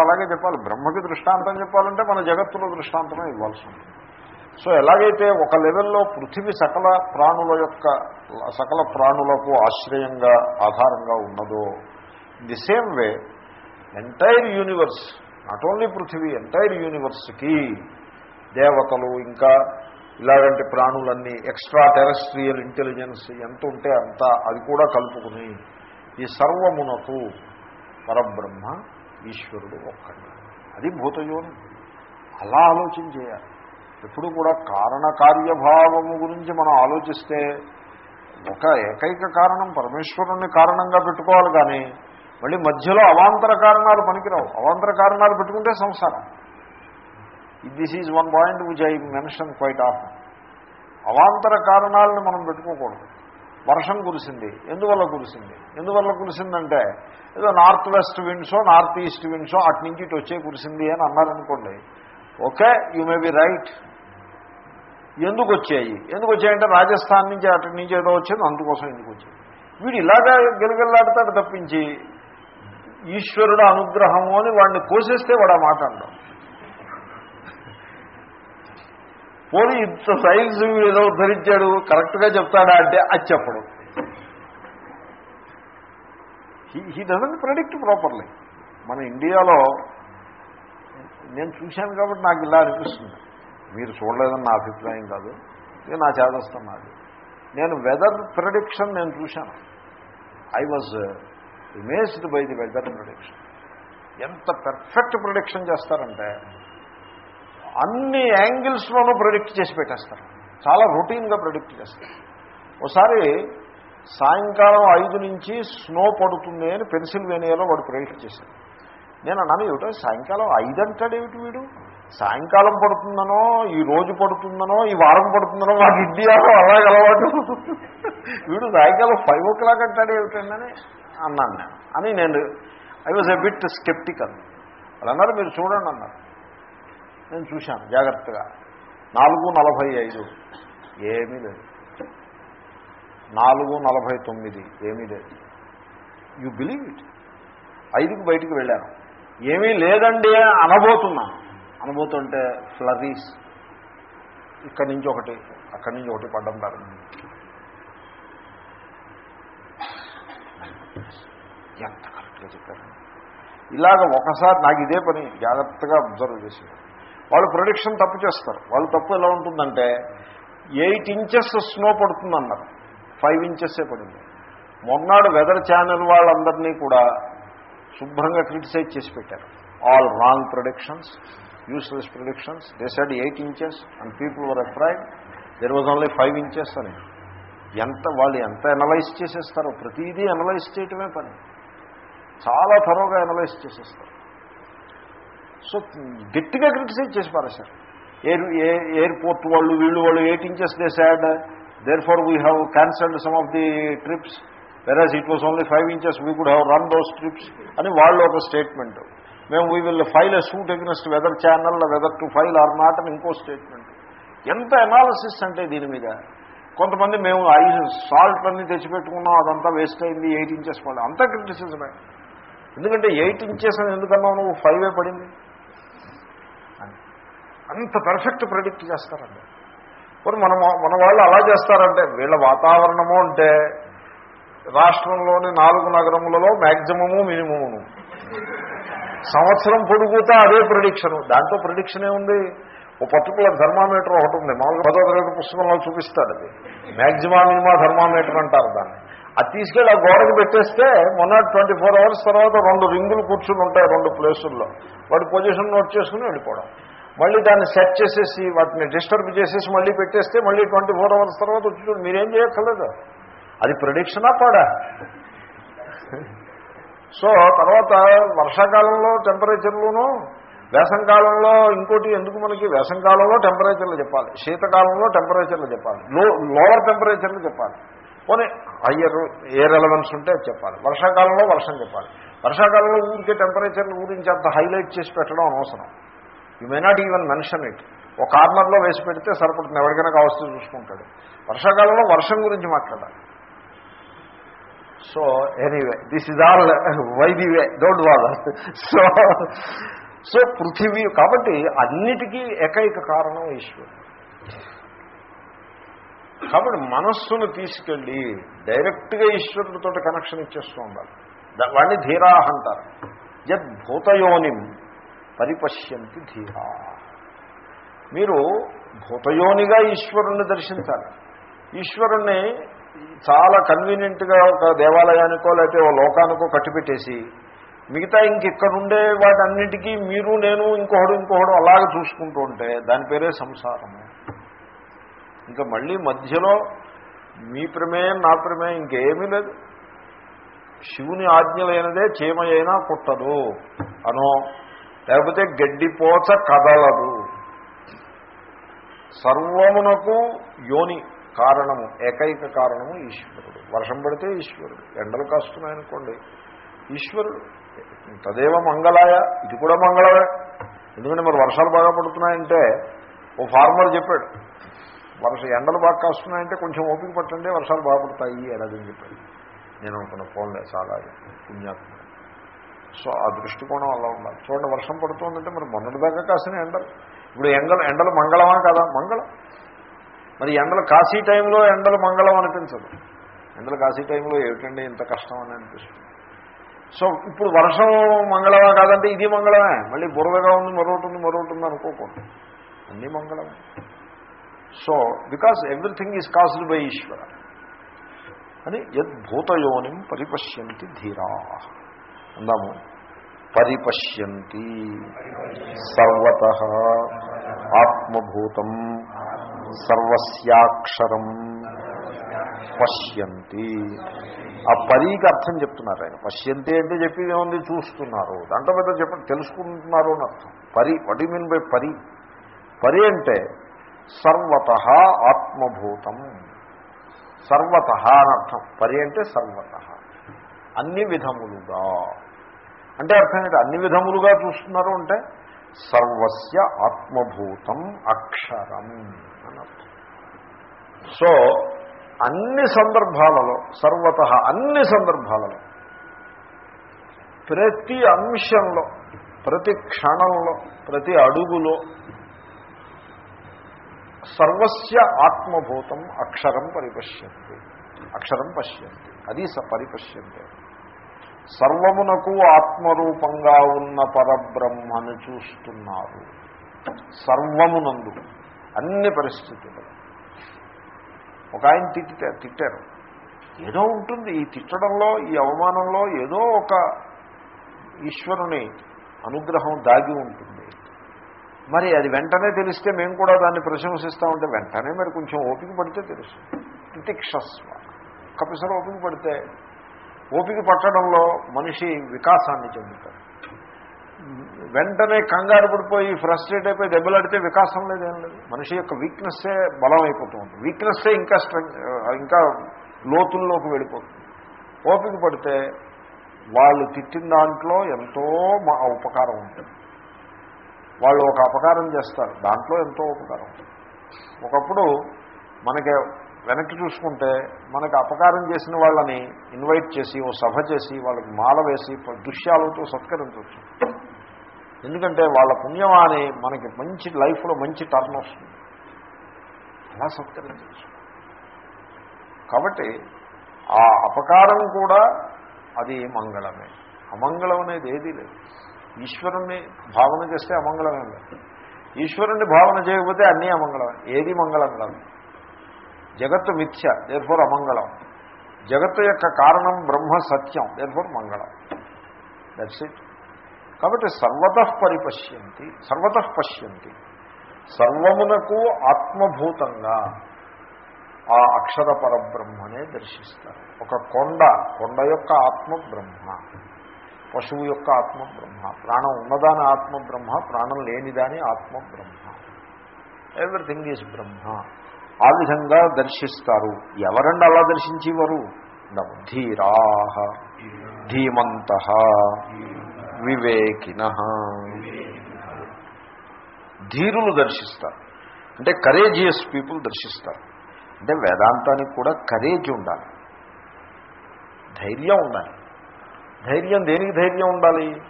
అలాగే చెప్పాలి. బ్రహ్మకి దృష్టాంతం చెప్పాలంటే మన జగత్తులో దృష్టాంతమే ఇవ్వాల్సి ఉంటుంది. సో ఎలాగైతే ఒక లెవెల్లో పృథివీ సకల ప్రాణుల యొక్క సకల ప్రాణులకు ఆశ్రయంగా ఆధారంగా ఉన్నదో the same way entire universe not only పృథివీ ఎంటైర్ యూనివర్స్కి దేవతలు ఇంకా ఇలాగంటి ప్రాణులన్నీ ఎక్స్ట్రా టెరెస్ట్రియల్ ఇంటెలిజెన్స్ ఎంత ఉంటే అంత అది కూడా కలుపుకుని ఈ సర్వమునకు పరబ్రహ్మ ఈశ్వరుడు ఒక్కడు. అది భూతయోని. అలా ఆలోచన చేయాలి. ఎప్పుడు కూడా కారణకార్యభావము గురించి మనం ఆలోచిస్తే ఒక ఏకైక కారణం పరమేశ్వరుణ్ణి కారణంగా పెట్టుకోవాలి కానీ మళ్ళీ మధ్యలో అవాంతర కారణాలు పనికిరావు. అవాంతర కారణాలు పెట్టుకుంటే సంసారం. This is one point which I mention quite of అవాంతర కారణాలను మనం పెట్టుకోకూడదు. వర్షం కురిసింది. ఎందువల్ల కురిసింది? ఎందువల్ల కురిసిందంటే ఏదో నార్త్ వెస్ట్ విండ్సో నార్త్ ఈస్ట్ విండ్సో అటు నుంచి ఇటు వచ్చే కురిసింది అని అన్నారనుకోండి. Okay you may be right. ఎందుకు వచ్చాయి? ఎందుకు వచ్చాయంటే రాజస్థాన్ నుంచి అటు నుంచి ఏదో వచ్చింది అందుకోసం ఎందుకు వచ్చాయి? వీడు ఇలాగా గెలగెల్లాడతాడు తప్పించి ఈశ్వరుడు అనుగ్రహము అని వాడిని కోసేస్తే వాడు ఆ మాట అంటాం పోనీ ఇంత సైన్స్ ఏదో ఉద్ధరించాడు కరెక్ట్గా చెప్తాడా అంటే అది చెప్పడం. హీ డజన్ ప్రెడిక్ట్ ప్రాపర్లీ మన ఇండియాలో నేను చూశాను కాబట్టి నాకు ఇలా అనిపిస్తుంది. మీరు చూడలేదని నా అభిప్రాయం కాదు. ఇది నా చేదస్తాను నాది. నేను వెదర్ ప్రెడిక్షన్ నేను చూశాను. I was amazed by the weather prediction ఎంత పెర్ఫెక్ట్ ప్రొడిక్షన్ చేస్తారంటే అన్ని యాంగిల్స్లోనూ ప్రొడిక్ట్ చేసి పెట్టేస్తారు. చాలా రొటీన్గా ప్రొడిక్ట్ చేస్తారు. ఒకసారి సాయంకాలం ఐదు నుంచి స్నో పడుతుంది అని పెన్సిల్వేనియాలో వాడు ప్రొడిక్ట్ చేశాడు. నేను అన్నాను ఏమిటో సాయంకాలం ఐదు అంటాడు ఏమిటి వీడు? సాయంకాలం పడుతుందనో ఈ రోజు పడుతుందనో ఈ వారం పడుతుందనో వాడు ఇండియాలో అలాగే అలవాటు. వీడు సాయంకాలం ఫైవ్ ఓ క్లాక్ అంటాడు ఏమిటండి అన్నాను? నేను. అని నేను I was a bit sceptical వాళ్ళు అన్నారు మీరు చూడండి అన్నారు. నేను చూశాను జాగ్రత్తగా. నాలుగు నలభై ఐదు. ఏమీ లేదు. నాలుగు నలభై తొమ్మిది. ఏమీ లేదు. యు బిలీవ్ ఇట్ ఐదుకి బయటికి వెళ్ళాను. ఏమీ లేదండి అనబోతున్నాను. అనబోతుంటే ఫ్లరీస్ ఇక్కడి నుంచి ఒకటి అక్కడి నుంచి ఒకటి పడ్డం ప్రారంభించింది ఎంత కరెక్ట్గా చెప్పారు ఇలాగ ఒకసారి నాకు ఇదే పని జాగ్రత్తగా అబ్జర్వ్ చేసేవాడు వాళ్ళు ప్రొడిక్షన్ తప్పు చేస్తారు. వాళ్ళు తప్పు ఎలా ఉంటుందంటే ఎయిట్ ఇంచెస్ స్నో పడుతుందన్నారు. ఫైవ్ ఇంచెస్సే పడింది. మొన్నాడు వెదర్ ఛానల్ వాళ్ళందరినీ కూడా శుభ్రంగా క్రిటిసైజ్ చేసి పెట్టారు. All wrong predictions useless predictions. They said eight inches and people were afraid there was only five inches అని. ఎంత వాళ్ళు ఎంత అనలైజ్ చేసేస్తారో ప్రతిదీ అనలైజ్ చేయటమే పని. చాలా త్వరగా అనలైజ్ చేసేస్తారు. సో గట్టిగా క్రిటిసైజ్ చేసి పారేశారు ఎయిర్ ఎయిర్పోర్ట్ వాళ్ళు వీళ్ళు వాళ్ళు eight inches they said therefore we have cancelled some of the trips whereas it was only five inches we could have run those trips అని వాళ్ళు ఒక స్టేట్మెంట్ మేము we will file a suit against weather channel weather to file or not అని ఇంకో statement ఎంత analysis అంటే దీని మీద? కొంతమంది మేము ఐదు సాల్ట్ అన్ని తెచ్చిపెట్టుకున్నాం అదంతా వేస్ట్ అయింది ఎయిట్ ఇంచెస్ పడి అంతా క్రిటిసిజమే ఎందుకంటే ఎయిట్ ఇంచెస్ అని ఎందుకన్నావు నువ్వు? ఫైవే పడింది. అంత పర్ఫెక్ట్ ప్రెడిక్ట్ చేస్తారండి. మరి మన మన వాళ్ళు అలా చేస్తారంటే వీళ్ళ వాతావరణము అంటే రాష్ట్రంలోని నాలుగు నగరములలో మ్యాక్సిమము మినిమము సంవత్సరం పొడుగుతా అదే ప్రొడిక్షన్. దాంతో ప్రొడిక్షన్ ఏముంది? ఓ పర్టికులర్ థర్మామీటర్ ఒకటి ఉంది. మామూలుగా పదో తరగతి పుస్తకంలో చూపిస్తాడు అది. మ్యాక్సిమా మినిమా థర్మామీటర్ అంటారు దాన్ని. అది తీసుకెళ్ళి ఆ గోడకు పెట్టేస్తే మొన్న ట్వంటీ ఫోర్ అవర్స్ తర్వాత రెండు రింగులు కూర్చుని ఉంటాయి రెండు ప్లేసుల్లో. వాడి పొజిషన్ నోట్ చేసుకుని వెళ్ళిపోవడం. మళ్ళీ దాన్ని సెట్ చేసేసి వాటిని డిస్టర్బ్ చేసేసి మళ్ళీ పెట్టేస్తే మళ్ళీ ట్వంటీ ఫోర్ అవర్స్ తర్వాత వచ్చి చూడు మీరేం చేయక్కర్లేదు. అది ప్రొడిక్షనా పాడా. సో తర్వాత వర్షాకాలంలో టెంపరేచర్లోనూ వేసంకాలంలో ఇంకోటి ఎందుకు మనకి వేసంకాలంలో టెంపరేచర్లు చెప్పాలి. శీతకాలంలో టెంపరేచర్లు చెప్పాలి. లో లోవర్ టెంపరేచర్లు చెప్పాలి. పోనీ హయ్యర్ ఎయిర్ ఎలవెన్స్ ఉంటే అది చెప్పాలి. వర్షాకాలంలో వర్షం చెప్పాలి. వర్షాకాలంలో ఊరికే టెంపరేచర్ గురించి అంత హైలైట్ చేసి పెట్టడం అనవసరం. You may not even mention it ఒక కార్నర్లో వేసి పెడితే సరిపడుతుంది. ఎవరికైనా కావస్తే చూసుకుంటాడు. వర్షాకాలంలో వర్షం గురించి మాట్లాడాలి. So anyway this is all why the way don't bother so so పృథివీ కాబట్టి అన్నిటికీ ఏకైక కారణం ఈశ్వరుడు. కాబట్టి మనస్సును తీసుకెళ్ళి డైరెక్ట్గా ఈశ్వరుడితో కనెక్షన్ ఇచ్చేస్తూ ఉండాలి. వాడిని ధీరా అంటారు. యద్ భూతయోనిం పరిపశ్యంతి ధీరా మీరు భూతయోనిగా ఈశ్వరుణ్ణి దర్శించాలి. ఈశ్వరుణ్ణి చాలా కన్వీనియంట్గా ఒక దేవాలయానికో లేకపోతే ఓ లోకానికో కట్టిపెట్టేసి మిగతా ఇంకెక్కడుండే వాటన్నిటికీ మీరు నేను ఇంకొకడు ఇంకొకడు అలాగ చూసుకుంటూ ఉంటే దాని పేరే సంసారము. ఇంకా మళ్ళీ మధ్యలో మీ ప్రమేయం నా ప్రమేయం ఇంకేమీ లేదు. శివుని ఆజ్ఞలైనదే చీమయైనా పుట్టదు అనో లేకపోతే గడ్డిపోచ కదలదు. సర్వమునకు యోని కారణము ఏకైక కారణము ఈశ్వరుడు. వర్షం పడితే ఈశ్వరుడు. ఎండలు కాస్తున్నాయనుకోండి ఈశ్వరుడు. తదేవ మంగళాయ ఇది కూడా మంగళమే. ఎందుకంటే మరి వర్షాలు బాగా పడుతున్నాయంటే ఓ ఫార్మర్ చెప్పాడు వర్ష ఎండలు బాగా కాస్తున్నాయంటే కొంచెం ఓపిక పట్టండి వర్షాలు బాగా పడతాయి ఈ అని చెప్పాడు. నేను అనుకున్న ఫోన్లే చాలా పుణ్యాత్మ సో ఆ దృష్టికోణం అలా ఉండాలి. చూడండి వర్షం పడుతుందంటే మరి మొన్నటిదాకా కాసిన ఎండలు. ఇప్పుడు ఎండలు ఎండలు మంగళమా కదా? మంగళం. మరి ఎండలు కాశీ టైంలో ఎండలు మంగళం అనిపించదు. ఎండలు కాశీ టైంలో ఏమిటండి ఇంత కష్టం అని అనిపిస్తుంది. సో ఇప్పుడు వర్షం మంగళమా కాదంటే ఇది మంగళమే. మళ్ళీ బురదగా ఉంది మరొకటి ఉంది మరొకటి ఉంది అనుకోకూడదు. అన్నీ మంగళమే so because everything is caused by Ishwara. అని యద్భూతయోనిం పరిపశ్యంతి ధీరా. అందాము. పరిపశ్యంతి. సర్వత ఆత్మభూతం. సర్వస్యాక్షరం. పశ్యంతి. ఆ పరీకి అర్థం చెప్తున్నారు ఆయన. పశ్యంతి అంటే చెప్పి ఏముంది? చూస్తున్నారు. దాంట్లో పెద్ద చెప్పండి తెలుసుకుంటున్నారు అని అర్థం. పరి వడి మీన్ బై పరి? పరి అంటే సర్వత ఆత్మభూతం. సర్వత అని అర్థం. పరి అంటే సర్వత. అన్ని విధములుగా. అంటే అర్థం అన్ని విధములుగా చూస్తున్నారు అంటే సర్వస్య ఆత్మభూతం అక్షరం అనర్థం సో అన్ని సందర్భాలలో సర్వత అన్ని సందర్భాలలో ప్రతి అంశంలో ప్రతి క్షణంలో ప్రతి అడుగులో సర్వస్య ఆత్మభూతం అక్షరం పరిపశ్యంతి. అక్షరం పశ్యంతి. అది స పరిపశ్యంతి. సర్వమునకు ఆత్మరూపంగా ఉన్న పరబ్రహ్మను చూస్తున్నారు. సర్వమునందు అన్ని పరిస్థితులు. ఒక ఆయన తిట్టితే తిట్టారు. ఏదో ఉంటుంది ఈ తిట్టడంలో ఈ అవమానంలో ఏదో ఒక ఈశ్వరుని అనుగ్రహం దాగి ఉంటుంది. మరి అది వెంటనే తెలిస్తే మేము కూడా దాన్ని ప్రశంసిస్తామంటే వెంటనే మరి కొంచెం ఓపిక పడితే తెలుసు తితిక్షస్వ. కపిసర ఓపిక పడితే ఓపిక పట్టడంలో మనిషి వికాసాన్ని చెందుతాడు. వెంటనే కంగారు పడిపోయి ఫ్రస్ట్రేట్ అయిపోయి దెబ్బలాడితే వికాసం లేదేం లేదు. మనిషి యొక్క వీక్నెస్సే బలం అయిపోతూ ఉంటుంది వీక్నెస్సే ఇంకా స్ట్రెంగ్ ఇంకా లోతుల్లోకి వెళ్ళిపోతుంది. ఓపిక పడితే వాళ్ళు తిట్టిన దాంట్లో ఎంతో మా ఉపకారం ఉంటుంది. వాళ్ళు ఒక అపకారం చేస్తారు. దాంట్లో ఎంతో ఉపకారం ఉంటుంది. ఒకప్పుడు మనకి వెనక్కి చూసుకుంటే మనకు అపకారం చేసిన వాళ్ళని ఇన్వైట్ చేసి ఓ సభ చేసి వాళ్ళకి మాల వేసి దృశ్యాలతో సత్కరించవచ్చు. ఎందుకంటే వాళ్ళ పుణ్యమా అని మనకి మంచి లైఫ్లో మంచి టర్న్ వస్తుంది. అలా సత్కరించవచ్చు. కాబట్టి ఆ అపకారం కూడా అది మంగళమే. అమంగళం అనేది ఏదీ లేదు. ఈశ్వరుణ్ణి భావన చేస్తే అమంగళమే. లేదు ఈశ్వరుణ్ణి భావన చేయకపోతే అన్నీ అమంగళమే. ఏది మంగళం కాదు. జగత్తు మిథ్య దేర్ఫోర్ అమంగళం. జగత్తు యొక్క కారణం బ్రహ్మ సత్యం దేర్ఫోర్ మంగళం. దట్స్ ఇట్ కాబట్టి సర్వత పరిపశ్యంతి సర్వత పశ్యంతి. సర్వమునకు ఆత్మభూతంగా ఆ అక్షర పరబ్రహ్మనే దర్శిస్తారు. ఒక కొండ కొండ యొక్క ఆత్మ బ్రహ్మ పశువు యొక్క ఆత్మ బ్రహ్మ ప్రాణం ఉన్నదాని ఆత్మ బ్రహ్మ ప్రాణం లేనిదాని ఆత్మ బ్రహ్మ ఎవ్రీథింగ్ ఈజ్ బ్రహ్మ. ఆ విధంగా దర్శిస్తారు. ఎవరండి అలా దర్శించేవారు? ధీరా ధీమంత వివేకిన. ధీరులు దర్శిస్తారు. అంటే కరేజియస్ పీపుల్ దర్శిస్తారు. అంటే వేదాంతానికి కూడా కరేజ్ ఉండాలి. ధైర్యం ఉండాలి. ధైర్యం దేనికి ధైర్యం ఉండాలి?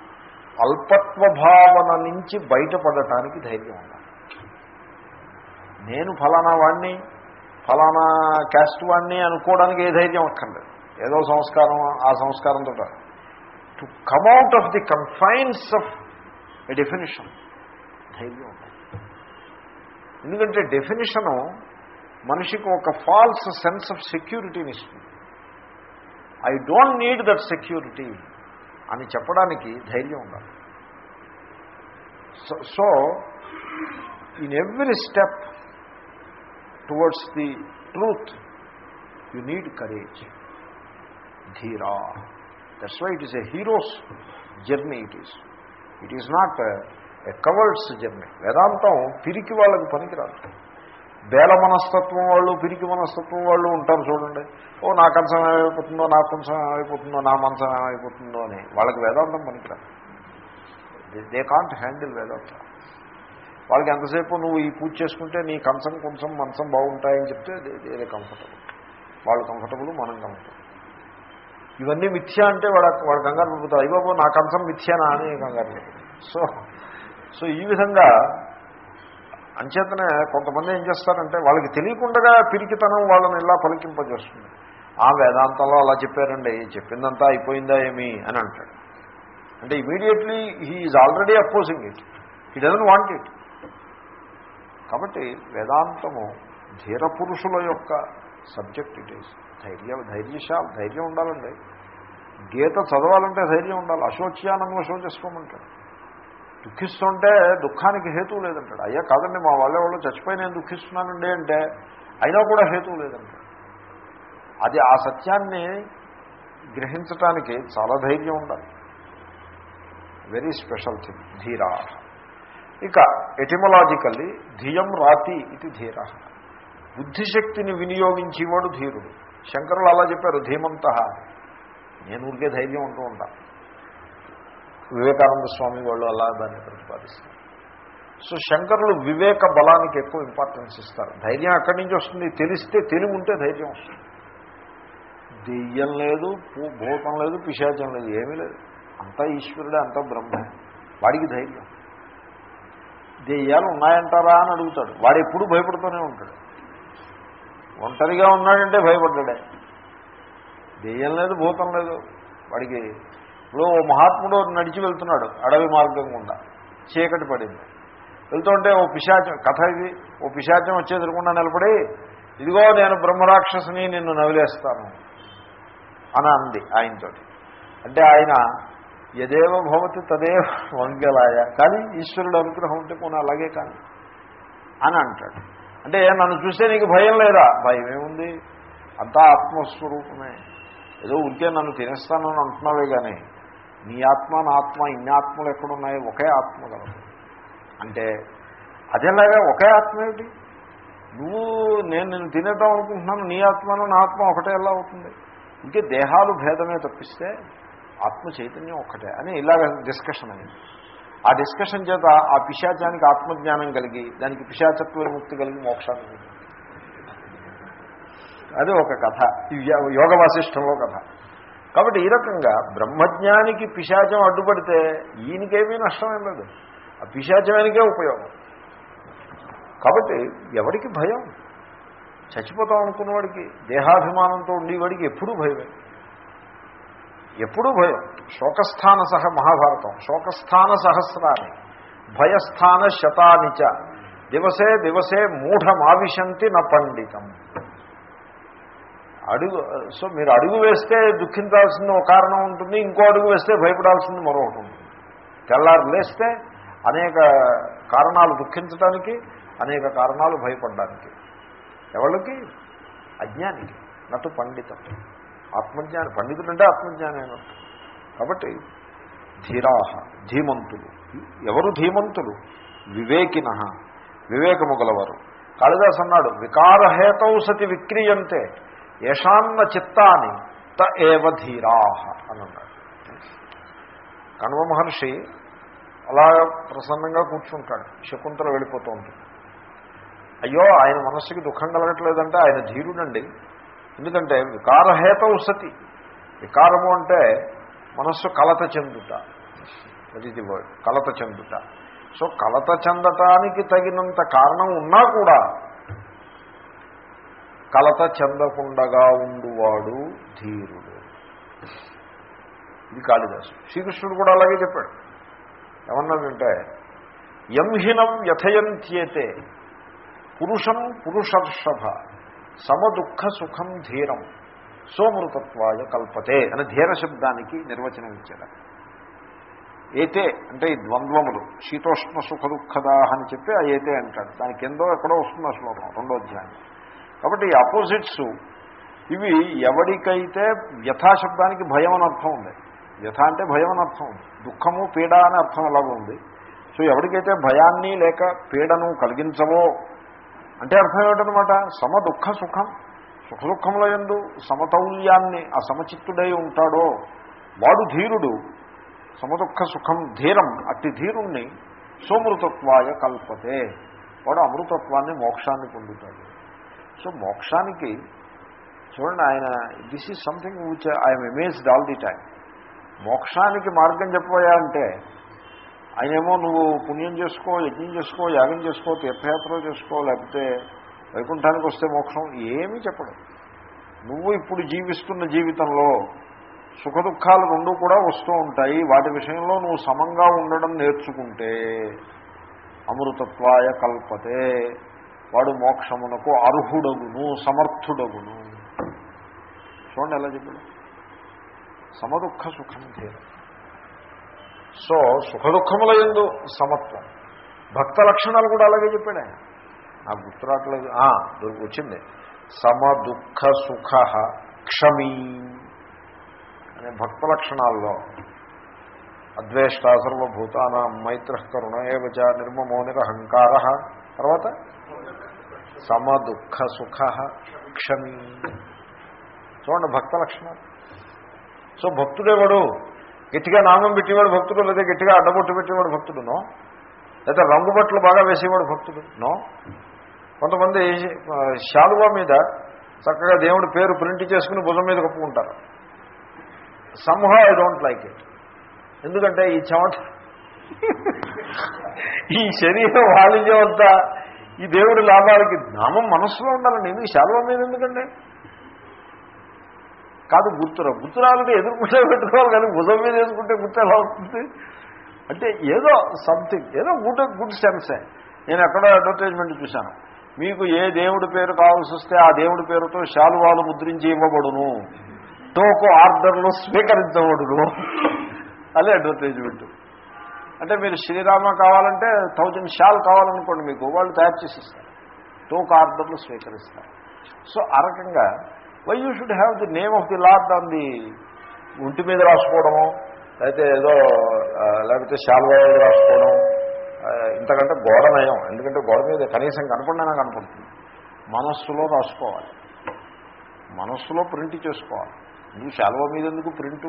అల్పత్వ భావన నుంచి బయటపడటానికి ధైర్యం ఉండాలి. నేను ఫలానా వాడిని ఫలానా క్యాస్ట్ వాడిని అనుకోవడానికి ఏ ధైర్యం అక్కర్లేదు. ఏదో సంస్కారం ఆ సంస్కారంతో to come out of the confines of a definition ధైర్యం ఎందుకంటే డెఫినేషను మనిషికి ఒక ఫాల్స్ సెన్స్ ఆఫ్ సెక్యూరిటీని ఇస్తుంది. I don't need that security అని చెప్పడానికి ధైర్యం ఉండాలి. So in every step towards the truth you need courage ధీరా that's why it is a hero's journey it is it is not a coward's journey వేదాంతం పిరికి వాళ్ళకి పనికిరాదు. బేల మనస్తత్వం వాళ్ళు పిరికి మనస్తత్వం వాళ్ళు ఉంటారు చూడండి. ఓ నా కంచం ఏమైపోతుందో నా కొంచెం ఏమైపోతుందో నా మంచం ఏమైపోతుందో అని వాళ్ళకి వేదాంతం పనికిరాదు. దే కాంట్ హ్యాండిల్ వేదాంతం. వాళ్ళకి ఎంతసేపు నువ్వు ఈ పూజ చేసుకుంటే నీ కంచం కొంచెం మంచం బాగుంటాయని చెప్తే ఇదే కంఫర్టబుల్ వాళ్ళు కంఫర్టబుల్ మనం కంఫర్టబుల్ ఇవన్నీ మిథ్య అంటే వాడు వాడు కంగారు పడిపోతారు అయ్యో నా కంచం మిథ్యానా అని కంగారు సో సో ఈ విధంగా అంచేతనే కొంతమంది ఏం చేస్తారంటే వాళ్ళకి తెలియకుండా పిరికితనం వాళ్ళని ఇలా పలికింపజేస్తుంది? ఆ వేదాంతంలో అలా చెప్పారండి. చెప్పిందంతా అయిపోయిందా ఏమి అని అంటాడు. అంటే immediately he is already opposing it he doesn't want it కాబట్టి వేదాంతము ధీర పురుషుల యొక్క సబ్జెక్ట్ ఇట్ ఈస్. ధైర్య ధైర్యశాల ధైర్యం ఉండాలండి. గీత చదవాలంటే ధైర్యం ఉండాలి. అశోచ్యానంగా శోచేసుకోమంటాడు దుఃఖిస్తుంటే దుఃఖానికి హేతువు లేదంటాడు. అయ్యా కాదండి మా వాళ్ళ వాళ్ళు చచ్చిపోయి నేను దుఃఖిస్తున్నానండి అంటే అయినా కూడా హేతువు లేదంటాడు. అది ఆ సత్యాన్ని గ్రహించటానికి చాలా ధైర్యం ఉండాలి. వెరీ స్పెషల్ థింగ్ ధీరా ఇక ఎటిమలాజికల్లీ ధియం రాతి ఇది ధీర. బుద్ధిశక్తిని వినియోగించేవాడు ధీరుడు. శంకరులు అలా చెప్పారు ధీమంత నేను ఊరికే ధైర్యం ఉంటూ. ఉంటాను వివేకానంద స్వామి వాళ్ళు అలా దాన్ని ప్రతిపాదిస్తారు. సో శంకరులు వివేక బలానికి ఎక్కువ ఇంపార్టెన్స్ ఇస్తారు. ధైర్యం అక్కడి నుంచి వస్తుంది? తెలిస్తే తెలివి ఉంటే ధైర్యం వస్తుంది. దెయ్యం లేదు భూతం లేదు పిశాచం లేదు ఏమీ లేదు. అంతా ఈశ్వరుడే అంతా బ్రహ్మ. వాడికి ధైర్యం. దెయ్యాలు ఉన్నాయంటారా అని అడుగుతాడు. వాడు ఎప్పుడు భయపడుతూనే ఉంటాడు. ఒంటరిగా ఉన్నాడంటే భయపడ్డాడే. దెయ్యం లేదు భూతం లేదు. వాడికి ఇప్పుడు ఓ మహాత్ముడు నడిచి వెళ్తున్నాడు అడవి మార్గం గుండా. చీకటి పడింది. వెళ్తుంటే ఓ పిశాచం కథ ఇది. ఓ పిశాచం వచ్చి ఎదురుకుండా నిలబడి ఇదిగో నేను బ్రహ్మరాక్షసుని నిన్ను నవిలేస్తాను అని అంది ఆయనతోటి. అంటే ఆయన యదేవ భవతి తదేవ మంగళాయ. కానీ ఈశ్వరుడు అనుగ్రహం ఉంటే పోనీ అలాగే కానీ. అని అంటాడు. అంటే నన్ను చూస్తే నీకు భయం లేదా? భయం ఏముంది అంతా ఆత్మస్వరూపమే. ఏదో ఉంటే నన్ను తినేస్తానని అంటున్నావే కానీ నీ ఆత్మ నా ఆత్మ ఇన్ని ఆత్మలు ఎక్కడున్నాయి ఒకే ఆత్మ కలదు అంటే అదేలాగా ఒకే ఆత్మ ఏమిటి? నువ్వు నేను నేను తినేద్దాం అనుకుంటున్నాను నీ ఆత్మను నా ఆత్మ ఒకటే ఎలా అవుతుంది? ఇంకే దేహాలు భేదమే తప్పిస్తే ఆత్మ చైతన్యం ఒక్కటే అని ఇలాగ డిస్కషన్ అయింది ఆ డిస్కషన్ చేత ఆ పిశాచానికి ఆత్మజ్ఞానం కలిగి దానికి పిశాచత్వ ముక్తి కలిగి మోక్షాన్ని కలిగి అది ఒక కథ. యోగ వాసిష్టంలో కథ. కాబట్టి ఈ రకంగా బ్రహ్మజ్ఞానికి పిశాచం అడ్డుపడితే ఈయనకేమీ నష్టమేం లేదు. ఆ పిశాచమానికే ఉపయోగం. కాబట్టి ఎవరికి భయం? చచ్చిపోతాం అనుకున్నవాడికి దేహాభిమానంతో ఉండేవాడికి ఎప్పుడూ భయమే. ఎప్పుడూ భయం. శోకస్థాన సహ మహాభారతం. శోకస్థాన సహస్రాన్ని. భయస్థాన శతానిచ దివసే దివసే మూఢమావిశంతి న పండితం. అడుగు సో మీరు అడుగు వేస్తే దుఃఖించాల్సింది ఒక కారణం ఉంటుంది ఇంకో అడుగు వేస్తే భయపడాల్సింది మరొకటి ఉంటుంది. తెల్లారు లేస్తే అనేక కారణాలు దుఃఖించడానికి అనేక కారణాలు భయపడడానికి. ఎవరికి అజ్ఞానికి. నటు పండితం. ఆత్మజ్ఞాని పండితుడు అంటే ఆత్మజ్ఞాని అయినట్టు కాబట్టి ధీరాహ ధీమంతులు. ఎవరు ధీమంతులు? వివేకిన. వివేకము గలవారు. కాళిదాస్ అన్నాడు వికారహేతౌ సతి విక్రియంతే యశాన్న చిత్తాని త ఏవ ధీరాహ అని అన్నాడు. కణవ మహర్షి అలా ప్రసన్నంగా కూర్చుంటాడు శకుంతల వెళ్ళిపోతూ ఉంటుంది. అయ్యో ఆయన మనస్సుకి దుఃఖం కలగట్లేదంటే ఆయన ధీరుడండి. ఎందుకంటే వికారహేతం సతి. వికారము అంటే మనస్సు కలత చెందుట. అది ఇది వర్డ్ కలత చెందుట. సో కలత చెందటానికి తగినంత కారణం ఉన్నా కూడా కలత చెందకుండగా ఉండువాడు ధీరుడు. ఇది కాళిదాసు. శ్రీకృష్ణుడు కూడా అలాగే చెప్పాడు. ఏమన్నాడంటే యంహినం వ్యథయంత్యేతే పురుషం పురుషర్షభ. సమదుఃఖ సుఖం ధీరం సోమృతత్వాయ కల్పతే అని ధీర శబ్దానికి నిర్వచనం ఇచ్చారు. ఏతే అంటే ఈ ద్వంద్వములు శీతోష్ణ సుఖ దుఃఖదాహ అని చెప్పి ఆ ఏతే అంటాడు దానికి ఎందో ఎక్కడో వస్తుంది ఆ శ్లోకం రెండో అధ్యాయం. కాబట్టి ఈ అపోజిట్స్ ఇవి ఎవరికైతే వ్యథాశబ్దానికి భయం అని అర్థం ఉంది. వ్యథ అంటే భయం అని అర్థం ఉంది. దుఃఖము పీడ అని అర్థం ఎలాగో ఉంది. సో ఎవరికైతే భయాన్ని లేక పీడను కలిగించవో అంటే అర్థం ఏమిటనమాట సమ దుఃఖ సుఖం. సుఖ దుఃఖంలో ఎందు సమతౌల్యాన్ని ఆ సమచిత్తుడై ఉంటాడో వాడు ధీరుడు. సమదుఃఖ సుఖం ధీరం అతి ధీరుణ్ణి సోమృతత్వాయ కల్పతే. వాడు అమృతత్వాన్ని మోక్షాన్ని పొందుతాడు. సో మోక్షానికి చూడండి ఆయన this is something which I'm amazed all the time మోక్షానికి మార్గం చెప్పబోయా అంటే ఆయనేమో నువ్వు పుణ్యం చేసుకో యజ్ఞం చేసుకో యాగం చేసుకో తీర్థయాత్ర చేసుకో లేకపోతే వైకుంఠానికి వస్తే మోక్షం ఏమీ చెప్పడం. నువ్వు ఇప్పుడు జీవిస్తున్న జీవితంలో సుఖ దుఃఖాలు రెండు కూడా వస్తూ ఉంటాయి. వాటి విషయంలో నువ్వు సమంగా ఉండడం నేర్చుకుంటే అమృతత్వాయ కల్పతే. వాడు మోక్షమునకు అర్హుడగును సమర్థుడగును. చూడండి ఎలా చెప్పాడు. సమదుఃఖ సుఖం తీరు. సో సుఖ దుఃఖముల ఎందు సమత్వం. భక్త లక్షణాలు కూడా అలాగే చెప్పాడే. నాకు గుర్తురాట్లేదు దొరికి వచ్చింది. సమ దుఃఖ సుఖ క్షమీ అనే భక్త లక్షణాల్లో అద్వేష్ట సర్వభూతానం మైత్ర కరుణ ఏవచ నిర్మమో నిరహంకార. తర్వాత? సమ దుఃఖ సుఖ క్షమీ. చూడండి భక్త లక్షణాలు. సో భక్తుడేవాడు? గట్టిగా నామం పెట్టేవాడు భక్తుడు లేదా గట్టిగా అడ్డబొట్టు పెట్టేవాడు భక్తుడునో లేదా రంగు బట్టలు బాగా వేసేవాడు భక్తుడు నో? కొంతమంది శాలువా మీద చక్కగా దేవుడి పేరు ప్రింట్ చేసుకుని భుజం మీద కప్పుకుంటారు. సంహా ఐ డోంట్ లైక్ ఇట్ ఎందుకంటే ఈ చెమట ఈ శరీరం వాణిజ్యం అంతా ఈ దేవుడి లాభాలకి నామం మనస్సులో ఉండాలండి ఎందుకు శాలువా మీద ఎందుకండి? కాదు గుర్తురా గుర్తురావాలంటే ఎదుర్కొంటే పెట్టుకోవాలి కానీ భుజం మీద వేసుకుంటే గుర్తు ఎలా అవుతుంది అంటే ఏదో సంథింగ్ ఏదో గుడ్ గుడ్ సెన్సే నేను ఎక్కడో అడ్వర్టైజ్మెంట్ చూశాను. మీకు ఏ దేవుడి పేరు కావాల్సి వస్తే ఆ దేవుడి పేరుతో శాలువాలు ముద్రించి ఇవ్వబడును. టోకో ఆర్డర్లు స్వీకరించబడును. అదే అడ్వర్టైజ్మెంట్ అంటే మీరు శ్రీరామ కావాలంటే థౌజండ్ షాల్ కావాలనుకోండి మీకు వాళ్ళు తయారు చేసిస్తారు. ఇస్తారు ఆర్డర్లు స్వీకరిస్తారు. సో ఆ రకంగా why you should have the name of the lord on the ఒంటి మీద రాసుకోవడము లేకపోతే ఏదో లేకపోతే శాల్వా మీద రాసుకోవడం ఇంతకంటే గోడ నయం. ఎందుకంటే గోడ మీద కనీసం కనపడినా కనపడుతుంది. మనస్సులో రాసుకోవాలి. మనస్సులో ప్రింట్ చేసుకోవాలి. నువ్వు శాల్వా మీద ఎందుకు ప్రింటు?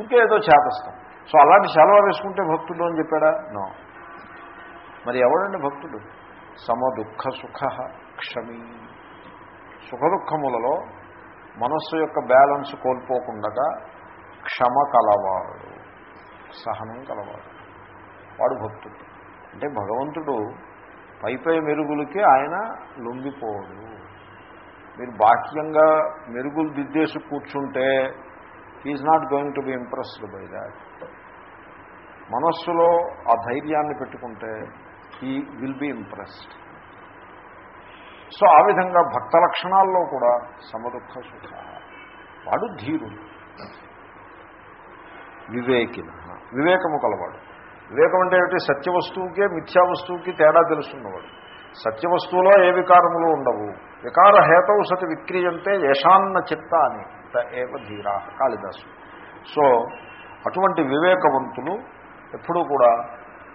ఇంకే ఏదో చేపస్తాం. సో అలాంటి శాల్వా వేసుకుంటే భక్తుడు అని చెప్పాడా? నో. మరి ఎవడండి భక్తుడు? సమ దుఃఖ సుఖ క్షమీ. సుఖదుఖములలో మనస్సు యొక్క బ్యాలెన్స్ కోల్పోకుండా క్షమ కలవాడు సహనం కలవాడు. వాడు భక్తుడు. అంటే భగవంతుడు పై పై మెరుగులకి ఆయన లొంగిపోడు. మీరు బాహ్యంగా మెరుగులు దిద్దేసి కూర్చుంటే is not going to be impressed by that మనస్సులో ఆ ధైర్యాన్ని పెట్టుకుంటే ఈ విల్ బి ఇంప్రెస్డ్ సో ఆ విధంగా భక్త లక్షణాల్లో కూడా సమదుఃఖ సుఖ. వాడు ధీరుడు. వివేకిన. వివేకము కలవాడు. వివేకం అంటే ఏమిటి? సత్య వస్తువుకే మిథ్యా వస్తువుకి తేడా తెలుసున్నవాడు సత్యవస్తువులో ఏ వికారములు ఉండవు. వికార హేతవు సతి విక్రియంతే యశాన్న చిత్త అని. త ఏవ ధీరా. కాళిదాసు. సో అటువంటి వివేకవంతులు ఎప్పుడూ కూడా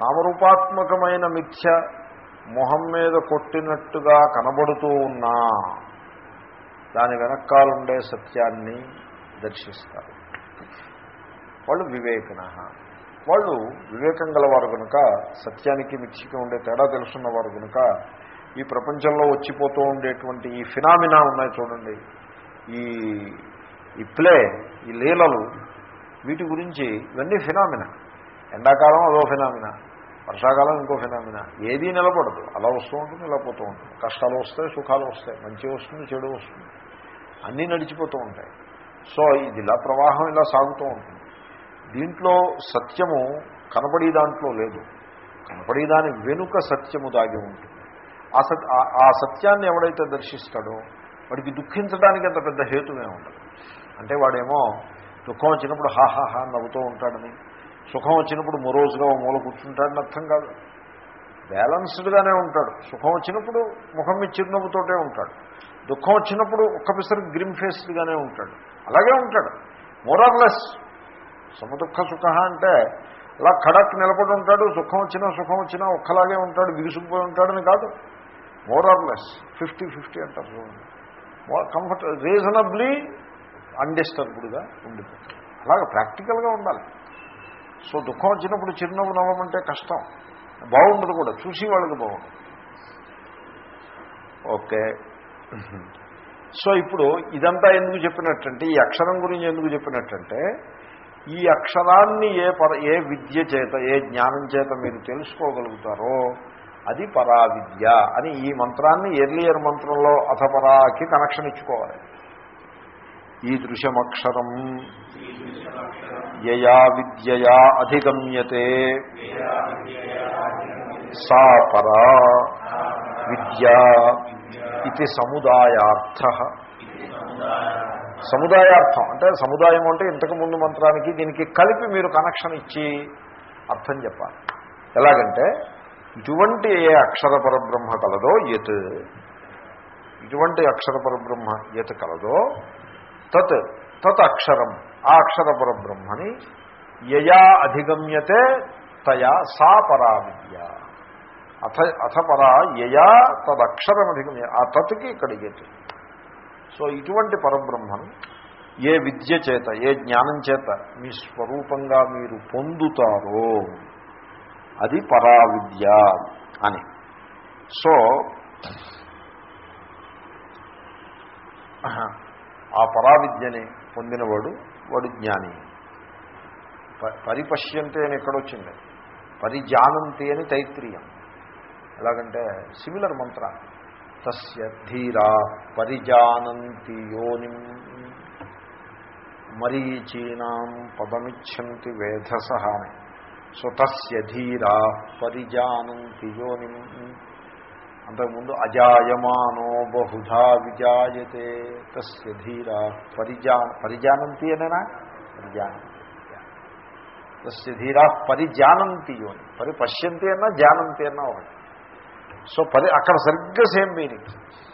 నామరూపాత్మకమైన మిథ్య మొహం మీద కొట్టినట్టుగా కనబడుతూ ఉన్నా దాని వెనకాలుండే సత్యాన్ని దర్శిస్తారు. వాళ్ళు వివేకన వాళ్ళు వివేకం గలవారు కనుక సత్యానికి మిక్సికి ఉండే తేడా తెలుసున్నవారు కనుక ఈ ప్రపంచంలో వచ్చిపోతూ ఉండేటువంటి ఈ ఫినామినా ఉన్నాయి చూడండి. ఈ ఈ ప్లే ఈ లీలలు వీటి గురించి ఇవన్నీ ఫినామినా. ఎండాకాలం అదో ఫినామినా. వర్షాకాలం ఇంకో ఫినామినా. ఏదీ నిలబడదు. అలా వస్తూ ఉంటుంది ఇలా పోతూ ఉంటుంది. కష్టాలు వస్తాయి సుఖాలు వస్తాయి. మంచి వస్తుంది చెడు వస్తుంది. అన్నీ నడిచిపోతూ ఉంటాయి. సో ఇది ఇలా ప్రవాహం ఇలా సాగుతూ ఉంటుంది. దీంట్లో సత్యము కనపడి దాంట్లో లేదు. కనపడి దాని వెనుక సత్యము దాగి ఉంటుంది. ఆ సత్ ఆ సత్యాన్ని ఎవడైతే దర్శిస్తాడో వాడికి దుఃఖించడానికి అంత పెద్ద హేతువే ఉండదు. అంటే వాడేమో దుఃఖం వచ్చినప్పుడు హాహాహా నవ్వుతూ ఉంటాడని సుఖం వచ్చినప్పుడు మొరోజుగా ఓ మూల కూర్చుంటాడని అర్థం కాదు. బ్యాలన్స్డ్గానే ఉంటాడు. సుఖం వచ్చినప్పుడు ముఖం మీద చిరునవ్వుతోటే ఉంటాడు. దుఃఖం వచ్చినప్పుడు ఒక్కపిసరి గ్రిమ్ ఫేస్డ్గానే ఉంటాడు. అలాగే ఉంటాడు. మోరర్లెస్ సమదుఃఖ సుఖ అంటే అలా ఖడక్ నిలబడి ఉంటాడు. సుఖం వచ్చినా సుఖం వచ్చినా ఒక్కలాగే ఉంటాడు బిగుసుకుపోయి ఉంటాడని కాదు. More or less fifty fifty అంటారు కంఫర్ట్ రీజనబ్లీ అన్డిస్టర్బ్డ్గా ఉండిపోతుంది అలాగే ప్రాక్టికల్గా ఉండాలి. సో దుఃఖం వచ్చినప్పుడు చిరునవ్వు నవ్వమంటే కష్టం. బాగుండదు కూడా. చూసి వాళ్ళకి బాగుండదు. ఓకే. సో ఇప్పుడు ఇదంతా ఎందుకు చెప్పినట్టంటే ఈ అక్షరం గురించి ఎందుకు చెప్పినట్టంటే ఈ అక్షరాన్ని ఏ పర ఏ విద్య చేత ఏ జ్ఞానం చేత మీరు తెలుసుకోగలుగుతారో అది పరావిద్య అని ఈ మంత్రాన్ని ఎర్లియర్ మంత్రంలో అథపరాకి కనెక్షన్ ఇచ్చుకోవాలి. ఈ యయా విద్యయా అధిగమ్యతే సా పరా విద్యా ఇది సముదాయార్థ సముదాయార్థం అంటే సముదాయం అంటే ఇంతకు ముందు మంత్రానికి దీనికి కలిపి మీరు కనెక్షన్ ఇచ్చి అర్థం చెప్పాలి. ఎలాగంటే ఇటువంటి ఏ అక్షర పరబ్రహ్మ కలదో యత్ ఇటువంటి అక్షర పరబ్రహ్మ యత్ కలదో తత్ తత్ అక్షరం ఆ అక్షర పరబ్రహ్మని యయా అధిగమ్యతే తయా సా పరా విద్య. అథ అథ పరా యయా తదక్షరం అధిగమ్య ఆ తత్కి ఇక్కడ యత్ సో ఇటువంటి పరబ్రహ్మను ఏ విద్య చేత ఏ జ్ఞానం చేత మీ స్వరూపంగా మీరు పొందుతారో అది పరావిద్య అని. సో ఆ పరావిద్యని పొందినవాడు వాడు జ్ఞాని. పరిపశ్యంతి అని ఎక్కడొచ్చింది? పరిజానంతి అని తైత్రీయం. ఎలాగంటే సిమిలర్ మంత్ర. తస్య ధీరా పరిజానంతి యోనిం మరీచీనాం పదమిచ్చంతి వేధసహాని సో తస్య ధీరా పరిజానంతి యోనిం అంతకుముందు అజాయమానో బహుధా విజాయతే తస్య ధీర పరిజా పరిజానంతి అనేనా? పరిజానంతి తస్య ధీరా పరిజానంతి అని. పరి పశ్యంతి అన్నా జానంతి అన్నా ఒకటి. సో పరి అక్కడ సరిగ్గా సేమ్ మీనింగ్.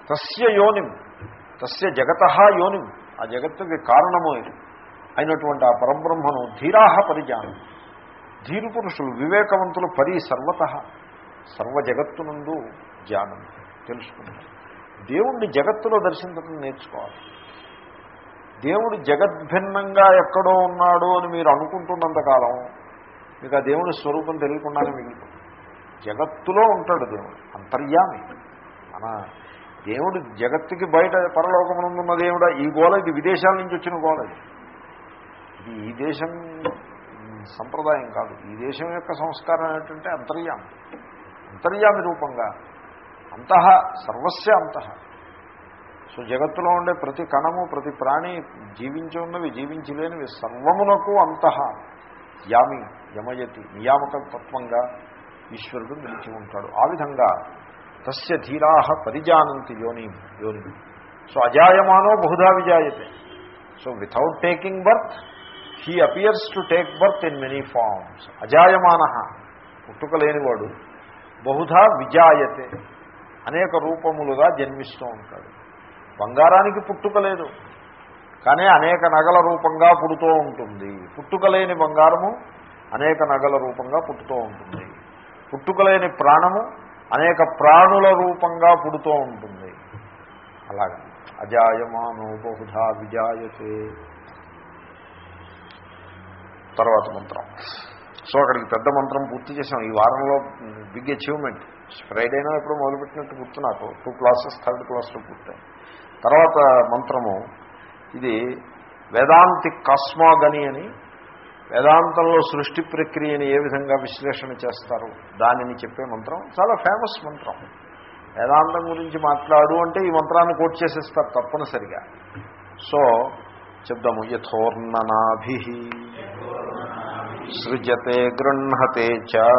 తస్య యోనిం తస్య జగత యోనిం. ఆ జగత్తుకి కారణము అయినటువంటి ఆ పరబ్రహ్మను ధీరాహ పరిజానం ధీరు పురుషులు వివేకవంతులు పరి సర్వత. సర్వ జగత్తునందు జ్ఞానం తెలుసుకుంటాం దేవుణ్ణి జగత్తులో దర్శించడం నేర్చుకోవాలి. దేవుడు జగద్భిన్నంగా ఎక్కడో ఉన్నాడు అని మీరు అనుకుంటున్నంతకాలం మీకు ఆ దేవుని స్వరూపం తెలియకుండానే మిగిలిపోతుంది. జగత్తులో ఉంటాడు దేవుడు అంతర్యామి. మన దేవుడు జగత్తుకి బయట పరలోకమునందున్న దేవుడా ఈ గోళ ఇది విదేశాల నుంచి వచ్చిన గోళ ఇది. ఇది ఈ దేశం సంప్రదాయం కాదు. ఈ దేశం యొక్క సంస్కారం ఏంటంటే అంతర్యామి. అంతర్యామి రూపంగా అంత సర్వస్య అంత. సో జగత్తులో ఉండే ప్రతి కణము ప్రతి ప్రాణి జీవించి ఉన్నవి జీవించలేనివి సర్వమునకు అంతః. యామి యమయతి నియామక తత్వంగా ఈశ్వరుడు నిలిచి ఉంటాడు. ఆ విధంగా తస్య ధీరాహ పరిజానంతి యోని యోని. సో అజాయమానో బహుధా విజాయతే. So without taking birth he appears to take birth in many forms అజాయమాన పుట్టుక లేనివాడు బహుధా విజాయతే. అనేక రూపములుగా జన్మిస్తూ ఉంటాడు. బంగారానికి పుట్టుక లేదు. కానీ అనేక నగల రూపంగా పుడుతూ ఉంటుంది. పుట్టుక లేని బంగారము అనేక నగల రూపంగా పుట్టుతూ ఉంటుంది. పుట్టుకలేని ప్రాణము అనేక ప్రాణుల రూపంగా పుడుతూ ఉంటుంది. అలాగా అజాయమానో బహుధా విజాయతే. తర్వాత మంత్రం. సో అక్కడికి పెద్ద మంత్రం పూర్తి చేసాం. ఈ వారంలో బిగ్ అచీవ్మెంట్. ఫ్రైడేనో ఎప్పుడు మొదలుపెట్టినట్టు గుర్తు నాకు. టూ క్లాసెస్ థర్డ్ క్లాస్లో పూర్తాయి తర్వాత మంత్రము. ఇది వేదాంతి కాస్మాగని అని. వేదాంతంలో సృష్టి ప్రక్రియని ఏ విధంగా విశ్లేషణ చేస్తారు? దానిని చెప్పే మంత్రం. చాలా ఫేమస్ మంత్రం. వేదాంతం గురించి మాట్లాడు అంటే ఈ మంత్రాన్ని కోట్ చేసేస్తారు తప్పనిసరిగా. సో చెప్దాము. యథోర్ణనాభి. సృజతే గృహతే చ.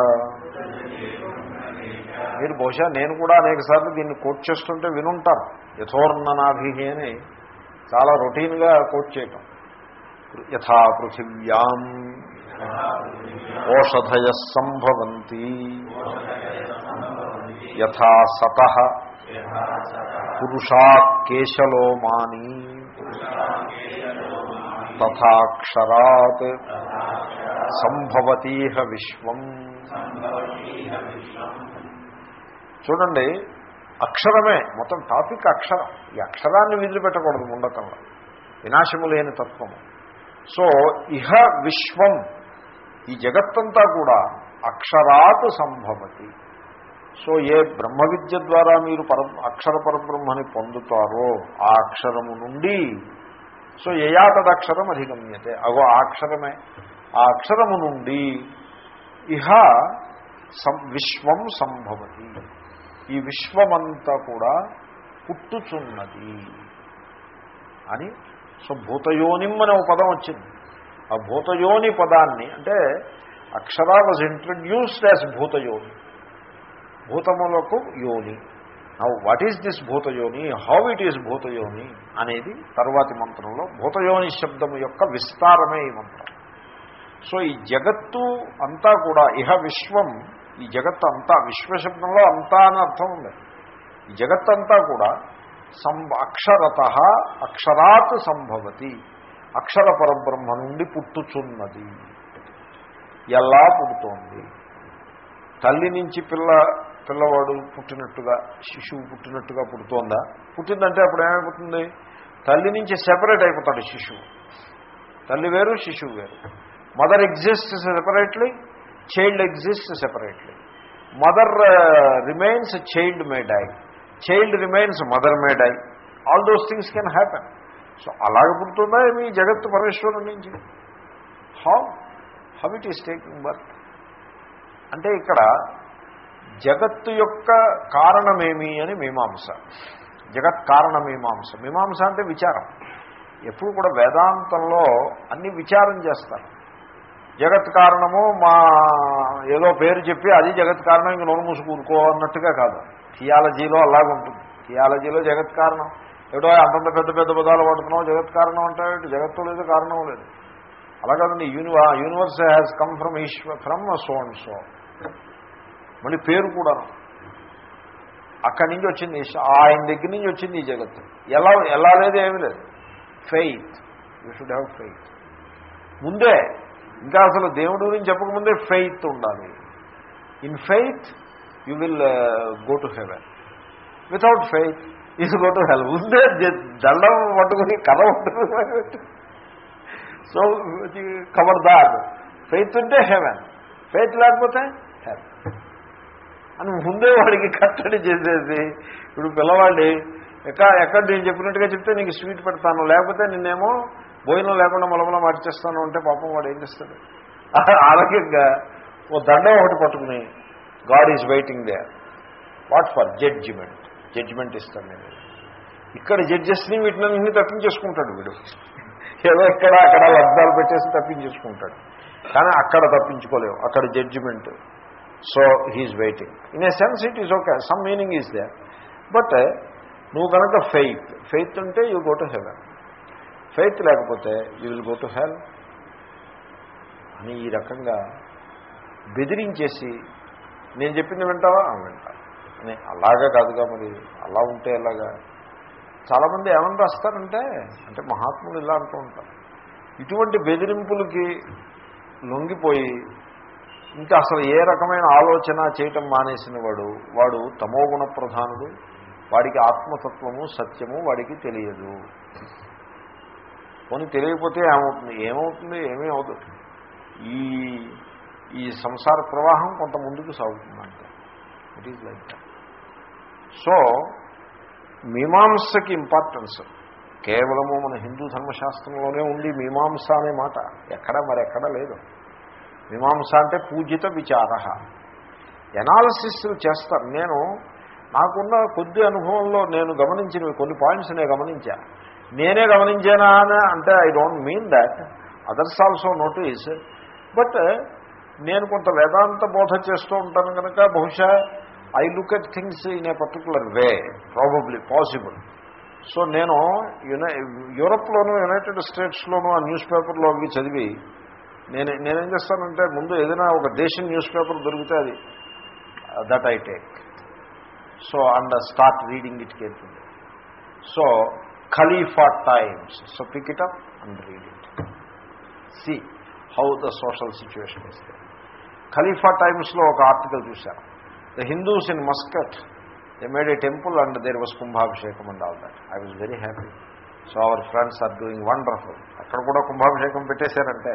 మీరు బహుశా నేను కూడా అనేక సార్లు దీన్ని కోట్ చేస్తుంటే వినుంటారు. యథోర్ణనాభి అని చాలా రొటీన్గా కోట్ చేయటం. యథా పృథివ్యాం ఓషధయ సంభవంతి. యథా సత పురుషా కేశలోమాని. తథాక్షరాత్ సంభవతీహ విశ్వం. చూడండి అక్షరమే మొత్తం టాపిక్ అక్షరం. ఈ అక్షరాన్ని విదిలిపెట్టకూడదు ముండకంలో వినాశము లేని తత్వము. సో ఇహ విశ్వం. ఈ జగత్తంతా కూడా అక్షరాత్ సంభవతి. సో ఏ బ్రహ్మ విద్య ద్వారా మీరు పర అక్షర పరబ్రహ్మని పొందుతారో ఆ అక్షరము నుండి సో యయాతదక్షరం అధిగమ్యతే. అగో ఆ అక్షరమే. ఆ అక్షరము నుండి ఇహ విశ్వం సంభవతి. ఈ విశ్వమంతా కూడా పుట్టుచున్నది అని సో భూతయోనిం అనే ఒక పదం వచ్చింది. ఆ భూతయోని పదాన్ని అంటే అక్షరా వాజ్ ఇంట్రడ్యూస్డ్ యాజ్ భూతయోని. భూతములకు యోని. వాట్ ఈజ్ దిస్ భూతయోని? హౌ ఇట్ ఈస్ భూతయోని? అనేది తర్వాతి మంత్రంలో భూతయోని శబ్దము యొక్క విస్తారమే ఈ మంత్రం. సో ఈ జగత్తు అంతా కూడా ఇహ విశ్వం ఈ జగత్ అంతా విశ్వశబ్దంలో అంతా అని అర్థం ఉంది. ఈ జగత్ అంతా కూడా సం అక్షరత అక్షరాత్ సంభవతి. అక్షర పరబ్రహ్మ నుండి పుట్టుచున్నది. ఎలా పుడుతోంది? తల్లి నుంచి పిల్ల పిల్లవాడు పుట్టినట్టుగా శిశువు పుట్టినట్టుగా పుడుతోందా? పుట్టిందంటే అప్పుడు ఏమైపోతుంది తల్లి నుంచి సెపరేట్ అయిపోతాడు శిశువు. తల్లి వేరు శిశువు వేరు. Mother exist separately child exist separately mother remains child may die child remains mother may die all those things can happen so అలాగ పుడుతుందా మీ జగత్తు పరమేశ్వరం నుంచి. How how it is taking birth అంటే ఇక్కడ జగత్తు యొక్క కారణమేమి అని మీమాంస. జగత్ కారణ మీమాంస. మీమాంస అంటే విచారం. ఎప్పుడు కూడా వేదాంతంలో అన్ని విచారం చేస్తారు. జగత్ కారణము మా ఏదో పేరు చెప్పి అది జగత్ కారణం ఇంక నోరు మూసుకూరుకో అన్నట్టుగా కాదు. థియాలజీలో అలాగుంటుంది థియాలజీలో జగత్ కారణం. ఏదో అంతంత పెద్ద పెద్ద పదాలు పడుతున్నావు జగత్ కారణం అంటే జగత్తు లేదు కారణం లేదు. అలా కాదండి యూనివా universe has come from Ishwar from so and so మళ్ళీ పేరు కూడా. అక్కడి నుంచి వచ్చింది ఆయన దగ్గర నుంచి వచ్చింది ఈ జగత్ ఎలా ఎలా లేదు ఏమీ లేదు. Faith you should have faith ముందే ఇంకా అసలు దేవుడి గురించి చెప్పకముందే ఫెయిత్ ఉండాలి. In faith you will go to heaven without faith is go to hell ముందే దండం పట్టుకుని కథ పట్టుకుని. సో కవర్ దాట్ ఫెయిత్ ఉంటే హెవెన్ ఫెయిత్ లేకపోతే హెవెన్ అని ముందే వాడికి కట్టడి చేసేసి ఇప్పుడు పిల్లవాడి ఎక్కడ ఎక్కడ నేను చెప్పినట్టుగా చెప్తే నీకు స్వీట్ పెడతాను లేకపోతే నిన్నేమో భోజనం లేకుండా మొలమల మార్చేస్తాను అంటే పాపం వాడు ఏం చేస్తాడు? ఆరోగ్యంగా ఓ దండం ఒకటి పట్టుకుని God is waiting there what for judgement? Judgement ఇస్తాను నేను. ఇక్కడ జడ్జెస్ని వీటిని తప్పించేసుకుంటాడు వీడు. ఏదో ఇక్కడ అక్కడ లబ్ధాలు పెట్టేసి తప్పించేసుకుంటాడు. కానీ అక్కడ తప్పించుకోలేవు. అక్కడ judgement. So he is waiting. In a sense it is okay. Some meaning is there but నువ్వు కనుక ఫెయిత్. ఫెయిత్ ఉంటే you go to heaven. Faith లేకపోతే you will go to hell అని ఈ రకంగా బెదిరించేసి నేను చెప్పింది వింటావా? వింటా. అని అలాగా కాదుగా మరి. అలా ఉంటే ఎలాగా? చాలామంది ఏమని రాస్తారంటే అంటే మహాత్ములు ఇలా అంటూ ఉంటారు. ఇటువంటి బెదిరింపులకి లొంగిపోయి ఇంకా అసలు ఏ రకమైన ఆలోచన చేయటం మానేసిన వాడు వాడు తమోగుణ ప్రధానుడు వాడికి ఆత్మతత్వము సత్యము వాడికి తెలియదు. పోనీ తెలియకపోతే ఏమవుతుంది? ఏమవుతుంది? ఏమీ అవదు. ఈ ఈ సంసార ప్రవాహం కొంత ముందుకు సాగుతుందంటే. It is like that so మీమాంసకి importance కేవలము మన హిందూ ధర్మశాస్త్రంలోనే ఉంది మీమాంస అనే మాట ఎక్కడ మరెక్కడ లేదు. మీమాంస అంటే పూజిత విచార. ఎనాలసిస్ చేస్తారు. నేను నాకున్న కొద్ది అనుభవంలో నేను గమనించినవి కొన్ని పాయింట్స్ నేను గమనించాను నేనే గమనించానా అని అంటే I don't mean that others also notice but నేను కొంత వేదాంత బోధ చేస్తూ ఉంటాను కనుక బహుశా I look at things in a particular way probably possible so నేను యునై యూరప్లోనూ యునైటెడ్ స్టేట్స్లోనూ ఆ న్యూస్ పేపర్లో అవి చదివి నేను నేనేం చేస్తానంటే ముందు ఏదైనా ఒక దేశం న్యూస్ పేపర్ దొరికితే అది that I take so and start reading it carefully so Khalifa Times so pick it up and read it see how the social situation is Khalifa టైమ్స్లో ఒక ఆర్టికల్ చూశాను the Hindus in Muscat they made a temple and there was Kumbhabhishekam and all that I was very happy so our friends are doing wonderful అక్కడ కూడా Kumbhabhishekam పెట్టేశారంటే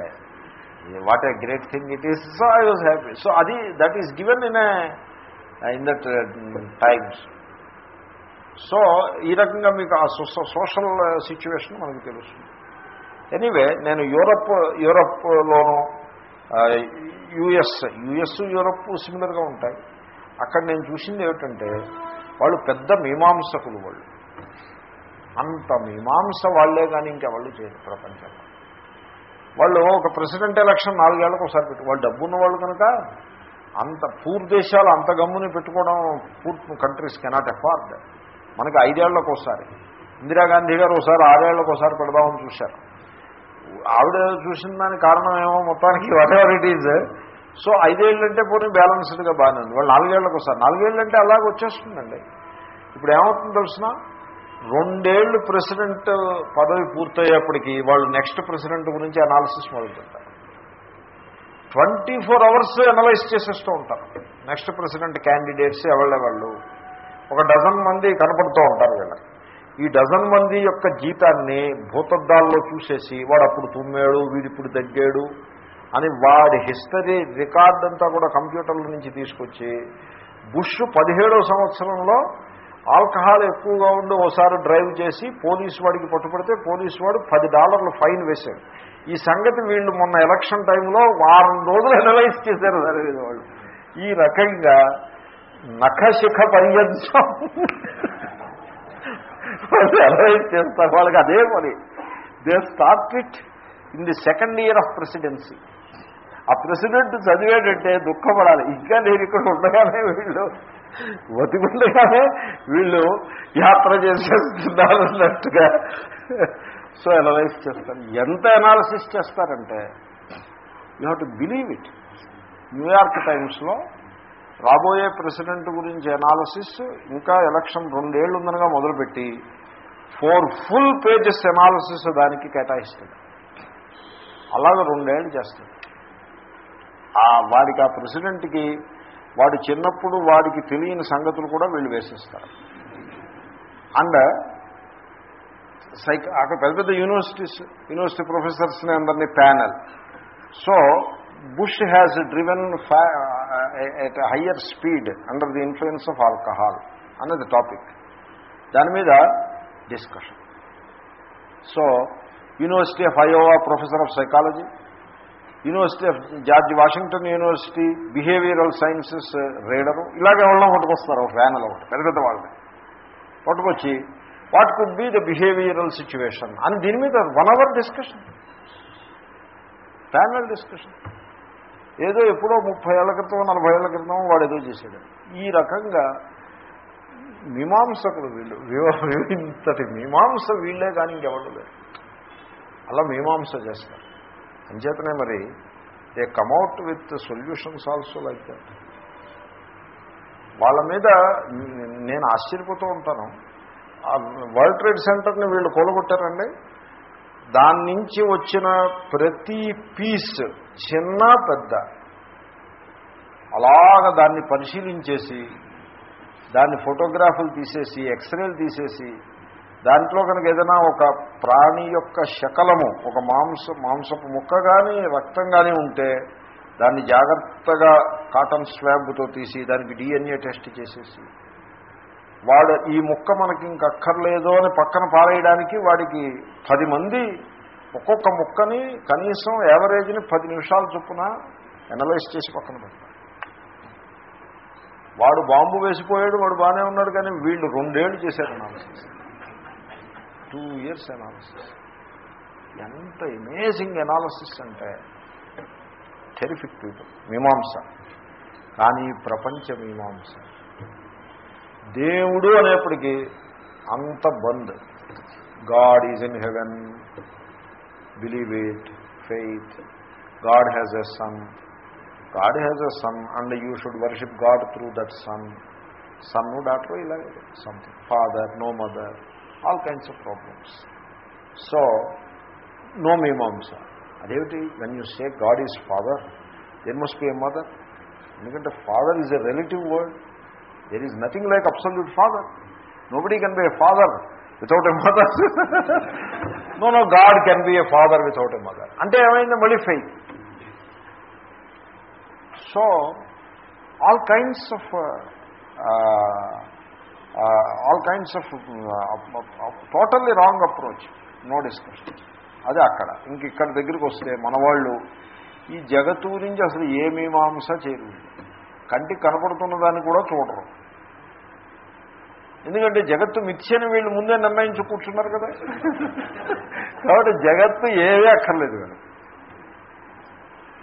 what a great thing it is so I was happy so అది that is given in in that Times so ఈ రకంగా మీకు ఆ social situation మనకు తెలుస్తుంది. Anyway నేను యూరప్ యూరప్లోను యుఎస్ యుఎస్ యూరప్ సిమిలర్గా ఉంటాయి. అక్కడ నేను చూసింది ఏమిటంటే వాళ్ళు పెద్ద మీమాంసకులు వాళ్ళు. అంత మీమాంస వాళ్ళే కానీ ఇంకెవాళ్ళు చేయరు ప్రపంచంలో. వాళ్ళు ఒక ప్రెసిడెంట్ ఎలక్షన్ నాలుగేళ్ళకు ఒకసారి పెట్టు వాళ్ళు డబ్బున్న వాళ్ళు కనుక అంత పూర్ దేశాలు అంత గమ్ముని పెట్టుకోవడం పూర్ కంట్రీస్ కెనాట్ అఫార్డ్ మనకి ఐదేళ్ళకు ఒకసారి. ఇందిరాగాంధీ గారు ఒకసారి ఆరేళ్ళకు ఒకసారి పెడదామని చూశారు. ఆవిడ చూసిన దానికి కారణం ఏమో మొత్తానికి whatever it is so ఐదేళ్ళు అంటే పోనీ బ్యాలెన్స్డ్గా బాగానే ఉంది. వాళ్ళు నాలుగేళ్ళకు ఒకసారి. నాలుగేళ్ళు అంటే వచ్చేస్తుందండి. ఇప్పుడు ఏమవుతుందో తెలిసిన? రెండేళ్ళు ప్రెసిడెంట్ పదవి పూర్తయ్యేప్పటికీ వాళ్ళు నెక్స్ట్ ప్రెసిడెంట్ గురించి అనాలిసిస్ మొదలుపెడతారు ట్వంటీ ఫోర్ అవర్స్ అనలైజ్ చేసేస్తూ ఉంటారు. నెక్స్ట్ ప్రెసిడెంట్ క్యాండిడేట్స్ ఎవళ్ళే వాళ్ళు? ఒక డజన్ మంది కనపడుతూ ఉంటారు వీళ్ళకి ఈ డజన్ మంది యొక్క జీతాన్ని భూతద్దాల్లో చూసేసి వాడు అప్పుడు తుమ్మాడు వీడిప్పుడు తగ్గాడు అని వాడి హిస్టరీ రికార్డ్ అంతా కూడా కంప్యూటర్ల నుంచి తీసుకొచ్చి బుష్ పదిహేడో సంవత్సరంలో ఆల్కహాల్ ఎక్కువగా ఉండి ఓసారి డ్రైవ్ చేసి పోలీసు వాడికి పట్టుపడితే పోలీసు వాడు పది డాలర్లు ఫైన్ వేశాడు. ఈ సంగతి వీళ్ళు మొన్న ఎలక్షన్ టైంలో వారం రోజులు అనలైజ్ చేశారు జరిగింది వాళ్ళు. ఈ రకంగా నఖశిఖ పర్యంతం అనలైజ్ చేస్తారు. వాళ్ళకి అదే పని. They start it in the second year of presidency ఆ ప్రెసిడెంట్ చదివేటంటే దుఃఖపడాలి. ఇంకా నేను ఇక్కడ ఉండగానే వీళ్ళు బతికుండగానే వీళ్ళు యాత్ర చేసేస్తున్నారు అన్నట్టుగా సో అనలైజ్ చేస్తారు. ఎంత అనాలసిస్ చేస్తారంటే you have to believe it New York టైమ్స్లో రాబోయే ప్రెసిడెంట్ గురించి అనాలసిస్ ఇంకా ఎలక్షన్ రెండేళ్ళు ఉందనగా మొదలుపెట్టి ఫోర్ ఫుల్ పేజెస్ అనాలసిస్ దానికి కేటాయిస్తుంది. అలాగే రెండేళ్ళు చేస్తుంది. ఆ వాడికి ఆ ప్రెసిడెంట్కి వాడు చిన్నప్పుడు వాడికి తెలియని సంగతులు కూడా వీళ్ళు వేసిస్తారు. అండ్ సైక్ అక్కడ పెద్ద పెద్ద యూనివర్సిటీస్ యూనివర్సిటీ ప్రొఫెసర్స్ని అందరినీ panel so Bush has driven at higher speed under the influence of alcohol అన్నది టాపిక్ దాని మీద discussion so university of Iowa professor of psychology university of George Washington university behavioural sciences reader ఇలాగే వాళ్ళని పట్టుకొస్తారు ఒక panel ఒకటి పెద్ద పెద్ద వాళ్ళని. పట్టుకొచ్చి what could be the behavioural situation అని దీని మీద one hour discussion panel discussion ఏదో ఎప్పుడో ముప్పై ఏళ్ళ క్రితం నలభై ఏళ్ళ క్రితం వాడు ఏదో చేశాడు. ఈ రకంగా మీమాంసకులు వీళ్ళు. ఇంతటి మీమాంస వీళ్ళే కానీ ఇంకెవరు లేరు. అలా మీమాంస చేస్తారు. అంచేతనే మరి they come out with solutions also like that. వాళ్ళ మీద నేను ఆశ్చర్యపోతూ ఉంటాను. వరల్డ్ ట్రేడ్ సెంటర్ని వీళ్ళు కూలగొట్టారండి. దాని నుంచి వచ్చిన ప్రతి పీస్ చిన్న పెద్ద. అలాగ దాన్ని పరిశీలించేసి దాన్ని ఫోటోగ్రాఫ్లు తీసేసి ఎక్స్రేలు తీసేసి దాంట్లో కనుక ఏదైనా ఒక ప్రాణి యొక్క శకలము ఒక మాంస మాంసపు ముక్క కానీ రక్తం కానీ ఉంటే దాన్ని జాగ్రత్తగా కాటన్ స్వాబ్తో తీసి దానికి డిఎన్ఏ టెస్ట్ చేసేసి వాడు ఈ ముక్క మనకి ఇంక అక్కర్లేదు అని పక్కన పారేయడానికి వాడికి పది మంది ఒక్కొక్క ముక్కని కనీసం యావరేజ్ని పది నిమిషాల చొప్పున ఎనలైజ్ చేసి పక్కన పెడతారు వాడు బాంబు వేసిపోయాడు వాడు బాగానే ఉన్నాడు కానీ వీళ్ళు రెండేళ్ళు చేశారు అనాలిసిస్ టూ ఇయర్స్ అనాలిసిస్ ఎంత అమేజింగ్ అనాలిసిస్ అంటే థెరిఫిక్ పీపుల్ మీమాంస. కానీ ప్రపంచ మీమాంస. దేవుడు అనేప్పటికీ అంత బంద్. God is in heaven believe it faith God has a son God has a son and you should worship God through that son son doctor ఇలాగే something father no mother all kinds of problems so no మీమాంస అదేమిటి? When you say God is father there must be a mother ఎందుకంటే father is a relative word there is nothing like absolute father nobody can be a father without a mother no no God can be a father without a mother అంటే ఏమైంది? మళ్ళీ fail so all kinds of all kinds of totally wrong approach no discussion అదే అక్కడ. ఇంక ఇక్కడ దగ్గరికి వస్తే మన వాళ్ళు ఈ జగత్తు గురించి అసలు ఏ మీమాంస చేయరు. కంటికి కనపడుతున్న దాన్ని కూడా చూడరు. ఎందుకంటే జగత్తు మిథ్యని వీళ్ళు ముందే నిర్ణయించి కూర్చున్నారు కదా. కాబట్టి జగత్తు ఏవే అక్కర్లేదు వీళ్ళు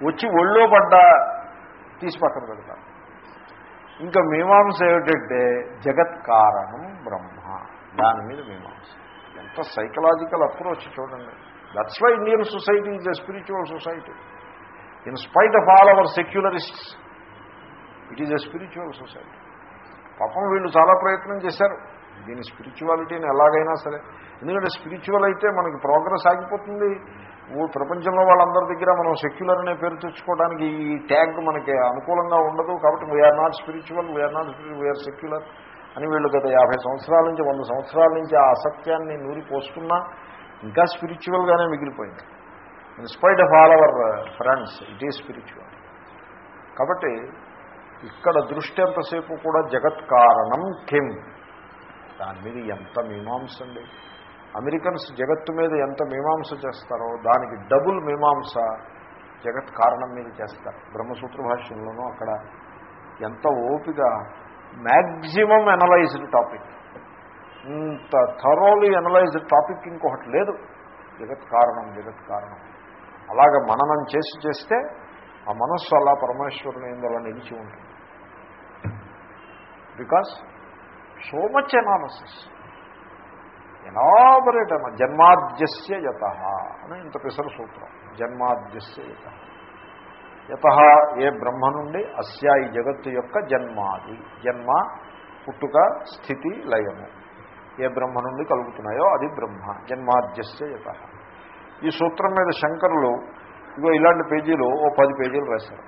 వచ్చి ఒళ్ళో పడ్డా తీసి పక్కన పెడతారు ఇంకా మీమాంస ఏమిటంటే జగత్ కారణం బ్రహ్మ. దాని మీద మీమాంస. ఎంత సైకలాజికల్ అప్రోచ్ చూడండి. That's why Indian society is a spiritual society in spite of all our secularists it is a spiritual society పాపం వీళ్ళు చాలా ప్రయత్నం చేశారు. దీని స్పిరిచువాలిటీని ఎలాగైనా సరే. ఎందుకంటే స్పిరిచువల్ అయితే మనకి ప్రోగ్రెస్ ఆగిపోతుంది. ప్రపంచంలో వాళ్ళందరి దగ్గర మనం సెక్యులర్ అనే పేరు తెచ్చుకోవడానికి ఈ ట్యాగ్ మనకి అనుకూలంగా ఉండదు. కాబట్టి we are not spiritual we are not we are secular అని వీళ్ళు గత యాభై సంవత్సరాల నుంచి వంద సంవత్సరాల నుంచి ఆ అసత్యాన్ని నూరి ఇంకా స్పిరిచువల్గానే మిగిలిపోయింది. In of all our friends it is spiritual కాబట్టి ఇక్కడ దృష్టి ఎంతసేపు కూడా జగత్ కారణం కిమ్. దాని మీద ఎంత మీమాంస అండి. అమెరికన్స్ జగత్తు మీద ఎంత మీమాంస చేస్తారో దానికి డబుల్ మీమాంస జగత్ కారణం మీద చేస్తారు. బ్రహ్మసూత్ర భాష్యంలోనూ అక్కడ ఎంత ఓపిక మ్యాక్సిమం ఎనలైజ్డ్ టాపిక్ ఇంత థరోలీ ఎనలైజ్డ్ టాపిక్ ఇంకొకటి లేదు. జగత్ కారణం జగత్ కారణం. అలాగ మననం చేసి చేస్తే ఆ మనస్సు అలా పరమేశ్వరుని ఎందులో నిలిచి ఉంటుంది. Because so much analysis elaborate అన్న జన్మాద్యస్య యత అని ఇంత పెసర సూత్రం జన్మాద్యస్య యత యత ఏ బ్రహ్మ నుండి అస్యా ఈ జగత్తు యొక్క జన్మాది. జన్మ పుట్టుక స్థితి లయము. ఏ బ్రహ్మ నుండి కలుగుతున్నాయో అది బ్రహ్మ. జన్మాద్యస్య యత ఈ సూత్రం మీద శంకరులు ఇగో ఇలాంటి పేజీలు ఓ పది పేజీలు రాశారు.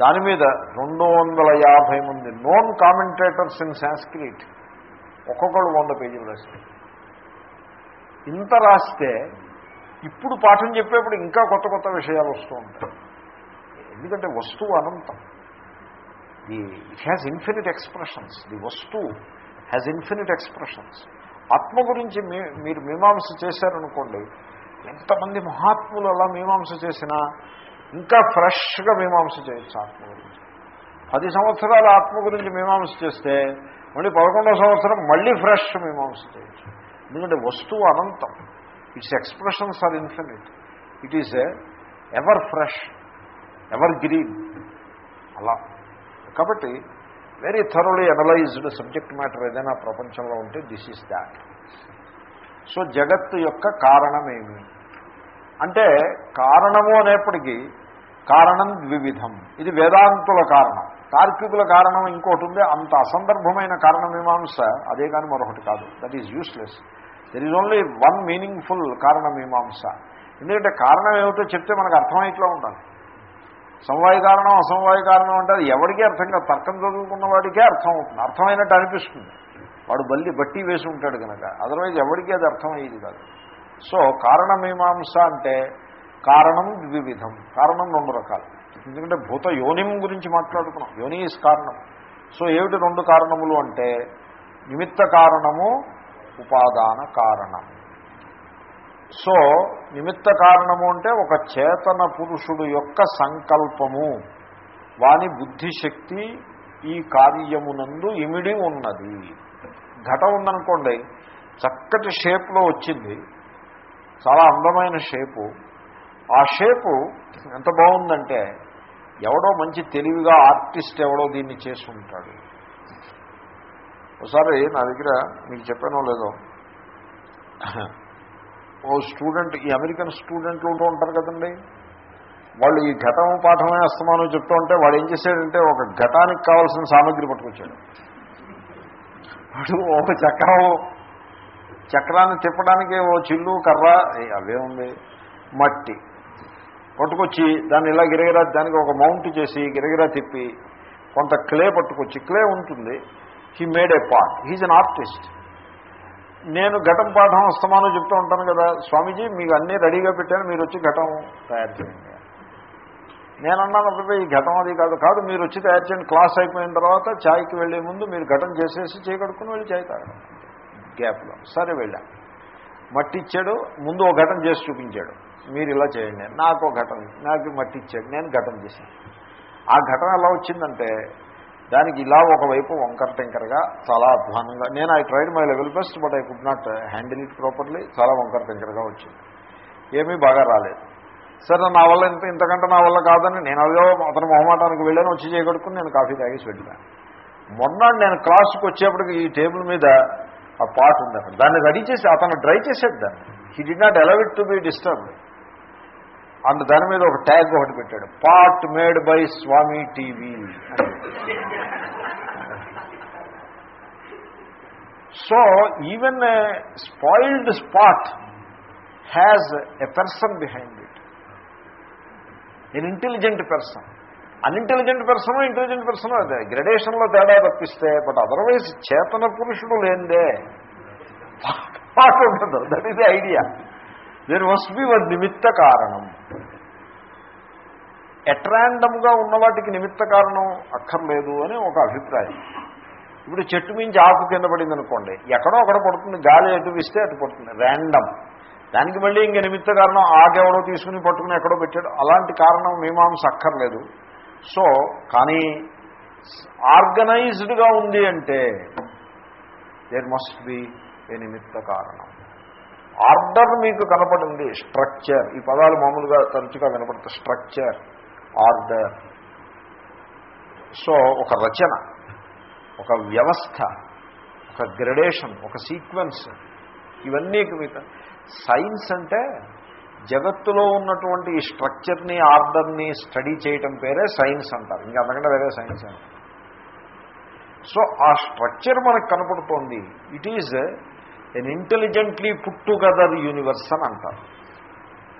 దాని మీద రెండు వందల యాభై మంది నోన్ కామెంటేటర్స్ ఇన్ సాంస్క్రిట్ ఒక్కొక్కడు వంద పేజీలు రాస్తారు ఇంత రాస్తే ఇప్పుడు పాఠం చెప్పేప్పుడు ఇంకా కొత్త కొత్త విషయాలు వస్తూ ఉంటాయి. ఎందుకంటే వస్తువు అనంతం. The it has infinite expressions the వస్తువు హ్యాస్ ఇన్ఫినిట్ ఎక్స్ప్రెషన్స్ ఆత్మ గురించి మీ మీరు మీమాంస చేశారనుకోండి ఎంతమంది మహాత్ములు అలా మీమాంస చేసినా ఇంకా ఫ్రెష్గా మీమాంస చేయొచ్చు ఆత్మ గురించి. పది సంవత్సరాల ఆత్మ గురించి మీమాంస చేస్తే మళ్ళీ పదకొండవ సంవత్సరం మళ్ళీ ఫ్రెష్ మీమాంస చేయొచ్చు. ఎందుకంటే వస్తువు అనంతం. Its expressions are infinite it is ever fresh evergreen అలా. కాబట్టి very thoroughly analysed subject matter ఏదైనా ప్రపంచంలో ఉంటే దిస్ ఈజ్ దాట్ సో జగత్తు యొక్క కారణమేమి అంటే కారణము అనేప్పటికీ కారణం ద్వివిధం ఇది వేదాంతుల కారణం. తార్కికుల కారణం ఇంకోటి ఉంది. అంత అసందర్భమైన కారణమీమాంస అదే కానీ మరొకటి కాదు. That is useless there is only one meaningful కారణమీమాంస ఎందుకంటే కారణం ఏమిటో చెప్తే మనకు అర్థమైట్లా ఉండాలి. సమవాయ కారణం అసమవాయ కారణం అంటే అది ఎవరికీ అర్థం కాదు. తర్కం చదువుకున్న వాడికే అర్థం అవుతుంది. అర్థమైనట్టు అనిపిస్తుంది. వాడు బల్లి బట్టి వేసి ఉంటాడు కనుక. అదర్వైజ్ ఎవరికీ అది అర్థమయ్యేది కాదు. సో కారణమీమాంస అంటే కారణం ద్వివిధం. కారణం రెండు రకాలు. ఎందుకంటే భూత యోనిం గురించి మాట్లాడుకున్నాం. యోని ఇస్ కారణం. సో ఏమిటి రెండు కారణములు అంటే నిమిత్త కారణము ఉపాదాన కారణం. సో నిమిత్త కారణము అంటే ఒక చేతన పురుషుడు యొక్క సంకల్పము. వాని బుద్ధిశక్తి ఈ కార్యమునందు ఇమిడి ఉన్నది. ఘటం ఉందనుకోండి చక్కటి షేప్లో వచ్చింది. చాలా అందమైన షేపు ఆ షేపు ఎంత బాగుందంటే ఎవడో మంచి తెలివిగా ఆర్టిస్ట్ ఎవడో దీన్ని చేసి ఉంటాడు. ఒకసారి నా దగ్గర మీకు చెప్పానో లేదో ఓ స్టూడెంట్ ఈ అమెరికన్ స్టూడెంట్లు ఉంటూ ఉంటారు కదండి. వాళ్ళు ఈ ఘటం పాఠమే అస్తమానం చెప్తూ ఉంటే వాడు ఏం చేశాడంటే ఒక ఘటానికి కావాల్సిన సామాగ్రి పట్టుకొచ్చాడు. వాడు ఒక చక్రం చక్రాన్ని తిప్పడానికి ఓ చిల్లు కర్ర అవే ఉంది మట్టి. పట్టుకొచ్చి దాన్ని ఇలా గిరగిరా దానికి ఒక మౌంట్ చేసి గిరగిరా తిప్పి కొంత క్లే పట్టుకొచ్చి క్లే ఉంటుంది. He made a pot he's an artist నేను ఘటం పాఠం అస్తమానం చెప్తూ ఉంటాను కదా స్వామీజీ మీకు అన్నీ రెడీగా పెట్టాను మీరు వచ్చి ఘటం తయారు చేయండి. నేను అన్నాను అప్పుడు ఈ ఘటం అది కాదు. కాదు మీరు వచ్చి తయారు చేయండి. క్లాస్ అయిపోయిన తర్వాత ఛాయ్కి వెళ్ళే ముందు మీరు ఘటం చేసేసి చేయగడుకుని వెళ్ళి చాయ్ తాగడం. గ్యాప్లో సరే వెళ్ళాను మట్టి ఇచ్చాడు ముందు ఒక ఘటం చేసి చూపించాడు. మీరు ఇలా చేయండి. నాకు ఘటన నాకు మట్టి ఇచ్చాడు నేను ఘటన చేశాను. ఆ ఘటన ఎలా వచ్చిందంటే దానికి ఇలా ఒకవైపు వంకర టెంకరగా చాలా అధ్వానంగా నేను I tried my level best but I could not handle it properly చాలా వంకర టెంకరగా వచ్చింది. ఏమీ బాగా రాలేదు. సరే నా వల్ల ఇంత ఇంతకంటే నా వల్ల కాదని నేను అదో అతని మొహమాటానికి వెళ్ళాను వచ్చి చేయగడుకుని నేను కాఫీ తాగేసి వెళ్ళాను. మొన్న నేను క్లాస్కి వచ్చేప్పటికి ఈ టేబుల్ మీద ఆ పాట్ ఉంది అక్కడ దాన్ని రెడీ చేసి అతను డ్రై చేసేది దాన్ని. He did not allow it to be disturb and దాని మీద ఒక ట్యాగ్ ఒకటి పెట్టాడు. Part made by Swami TV. So even spoiled spot has a person behind it. An intelligent person unintelligent person intelligent person అదే. గ్రడేషన్లో తేడా తప్పిస్తే but otherwise చేతన పురుషుడు లేందే పాట ఉండదు. That is idea there must be one నిమిత్త కారణం. ఎట్రాండమ్గా ఉన్న వాటికి నిమిత్త కారణం అక్కర్లేదు అని ఒక అభిప్రాయం. ఇప్పుడు చెట్టు మించి ఆకు కింద పడింది అనుకోండి ఎక్కడో అక్కడ పడుతుంది గాలి ఎటు ఇస్తే అటు పడుతుంది ర్యాండమ్ దానికి మళ్ళీ ఇంక నిమిత్త కారణం ఆకెవడో తీసుకుని పట్టుకుని ఎక్కడో పెట్టాడు అలాంటి కారణం మీమాంస అక్కర్లేదు. సో కానీ ఆర్గనైజ్డ్గా ఉంది అంటే దేర్ మస్ట్ బి ఏ నిమిత్త కారణం. ఆర్డర్ మీకు కనపడింది స్ట్రక్చర్. ఈ పదాలు మామూలుగా తరచుగా కనపడతాయి స్ట్రక్చర్ ఆర్డర్. సో ఒక రచన ఒక వ్యవస్థ ఒక గ్రడేషన్ ఒక సీక్వెన్స్ ఇవన్నీ మీకు సైన్స్ అంటే జగత్తులో ఉన్నటువంటి ఈ స్ట్రక్చర్ని ఆర్డర్ని స్టడీ చేయటం పేరే సైన్స్ అంటారు. ఇంకా అంతకంటే వేరే సైన్స్ అంటారు సో ఆ స్ట్రక్చర్ మనకు కనపడుతోంది. It is an intelligently put together universe అని అంటారు.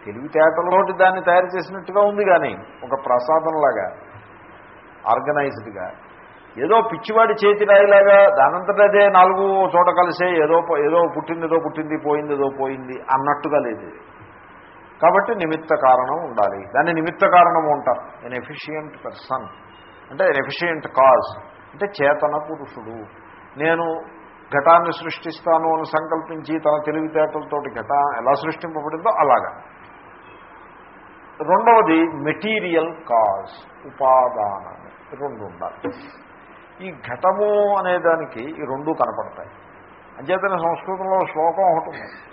తెలివితేటలతోటి దాన్ని తయారు చేసినట్టుగా ఉంది కానీ ఒక ప్రసాదంలాగా ఆర్గనైజ్డ్గా ఏదో పిచ్చివాడి చేతి రాయిలాగా దానంతట అదే నాలుగు చోట కలిసే ఏదో ఏదో పుట్టింది ఏదో పుట్టింది పోయింది ఏదో పోయింది అన్నట్టుగా లేదు కాబట్టి నిమిత్త కారణం ఉండాలి. దాన్ని నిమిత్త కారణం అంటారు. ఎన్ ఎఫిషియంట్ పర్సన్ అంటే ఎన్ ఎఫిషియంట్ కాజ్ అంటే చేతన పురుషుడు. నేను ఘటాన్ని సృష్టిస్తాను అని సంకల్పించి తన తెలివితేటలతోటి ఘట ఎలా సృష్టింపబడిందో అలాగా. రెండవది మెటీరియల్ కాజ్ ఉపాదానం రెండు ఉండాలి. ఈ ఘటము అనేదానికి ఈ రెండు కనపడతాయి. అంచేతనే సంస్కృతంలో శ్లోకం ఒకటి ఉంది.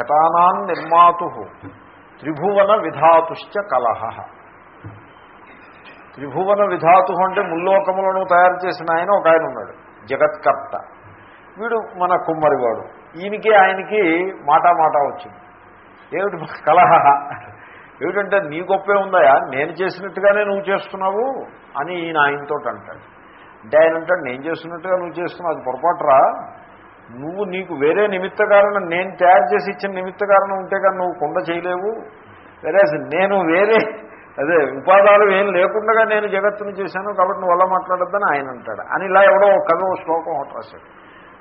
ఘటానాన్ నిర్మాతు త్రిభువన విధాతుశ్చ కలహ. త్రిభువన విధాతు అంటే ముల్లోకములను తయారు చేసిన ఆయన ఒక ఆయన ఉన్నాడు జగత్కర్త. వీడు మన కుమ్మరివాడు. ఈయనకి ఆయనకి మాటా మాటా వచ్చింది. ఏమిటి కలహ? ఏమిటంటే నీ గొప్పే ఉందాయా నేను చేసినట్టుగానే నువ్వు చేస్తున్నావు అని ఈయన ఆయనతో అంటాడు. అంటే ఆయన అంటాడు నేను చేస్తున్నట్టుగా నువ్వు చేస్తున్నావు అది పొరపాటురా? నువ్వు నీకు వేరే నిమిత్త కారణం నేను తయారు చేసి ఇచ్చిన నిమిత్త కారణం ఉంటే కానీ నువ్వు కుండ చేయలేవు. వేరే నేను వేరే అదే ఉపాధాలు ఏం లేకుండా నేను జగత్తుని చేశాను కాబట్టి నువ్వు అలా మాట్లాడొద్దని ఆయన అంటాడు. అని ఇలా ఎవడో ఒక కథ శ్లోకం ఒకటి రాశాడు.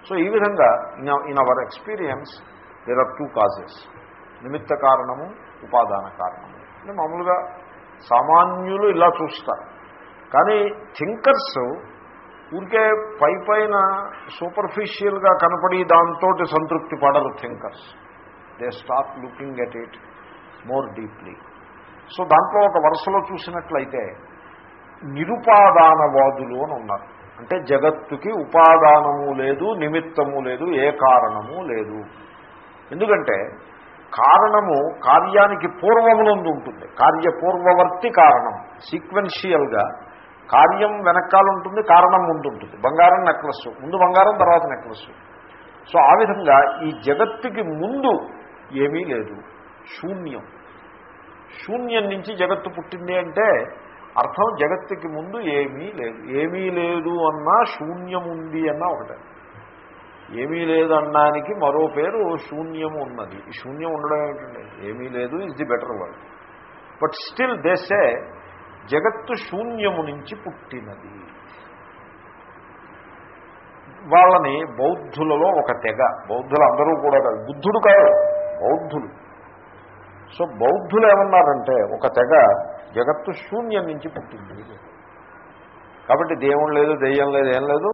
సో ఈ విధంగా in in our experience there are two causes. నిమిత్త కారణము ఉపాదాన కారణము. అంటే మామూలుగా సామాన్యులు ఇలా చూస్తారు. కానీ థింకర్స్ ఊరికే పై పైన సూపర్ఫిషియల్గా కనపడి దాంతో సంతృప్తి పడరు thinkers. They stop looking at it more deeply so దాంట్లో ఒక వరుసలో చూసినట్లయితే నిరుపాదానవాదులు అని ఉన్నారు. అంటే జగత్తుకి ఉపాదానము లేదు నిమిత్తము లేదు ఏ కారణము లేదు. ఎందుకంటే కారణము కార్యానికి పూర్వములందు ఉంటుంది. కార్యపూర్వవర్తి కారణం. సీక్వెన్షియల్గా కార్యం వెనకాల ఉంటుంది కారణం ముందు ఉంటుంది. బంగారం నెక్లెస్ ముందు బంగారం తర్వాత నెక్లెస్ సో ఆ విధంగా ఈ జగత్తుకి ముందు ఏమీ లేదు. శూన్యం. శూన్యం నుంచి జగత్తు పుట్టింది అంటే అర్థం జగత్తుకి ముందు ఏమీ లేదు. ఏమీ లేదు అన్నా శూన్యం ఉంది అన్నా ఒకటే. ఏమీ లేదన్నానికి మరో పేరు శూన్యము ఉన్నది. ఈ శూన్యం ఉండడం ఏమిటండి ఏమీ లేదు is the better word but still దేశే జగత్తు శూన్యము నుంచి పుట్టినది. వాళ్ళని బౌద్ధులలో ఒక తెగ బౌద్ధులు అందరూ కూడా కాదు బుద్ధుడు కాదు బౌద్ధులు. సో బౌద్ధులు ఏమన్నారంటే ఒక తెగ జగత్తు శూన్యం నుంచి పుట్టింది. కాబట్టి దేవుడు లేదు దెయ్యం లేదు ఏం లేదు.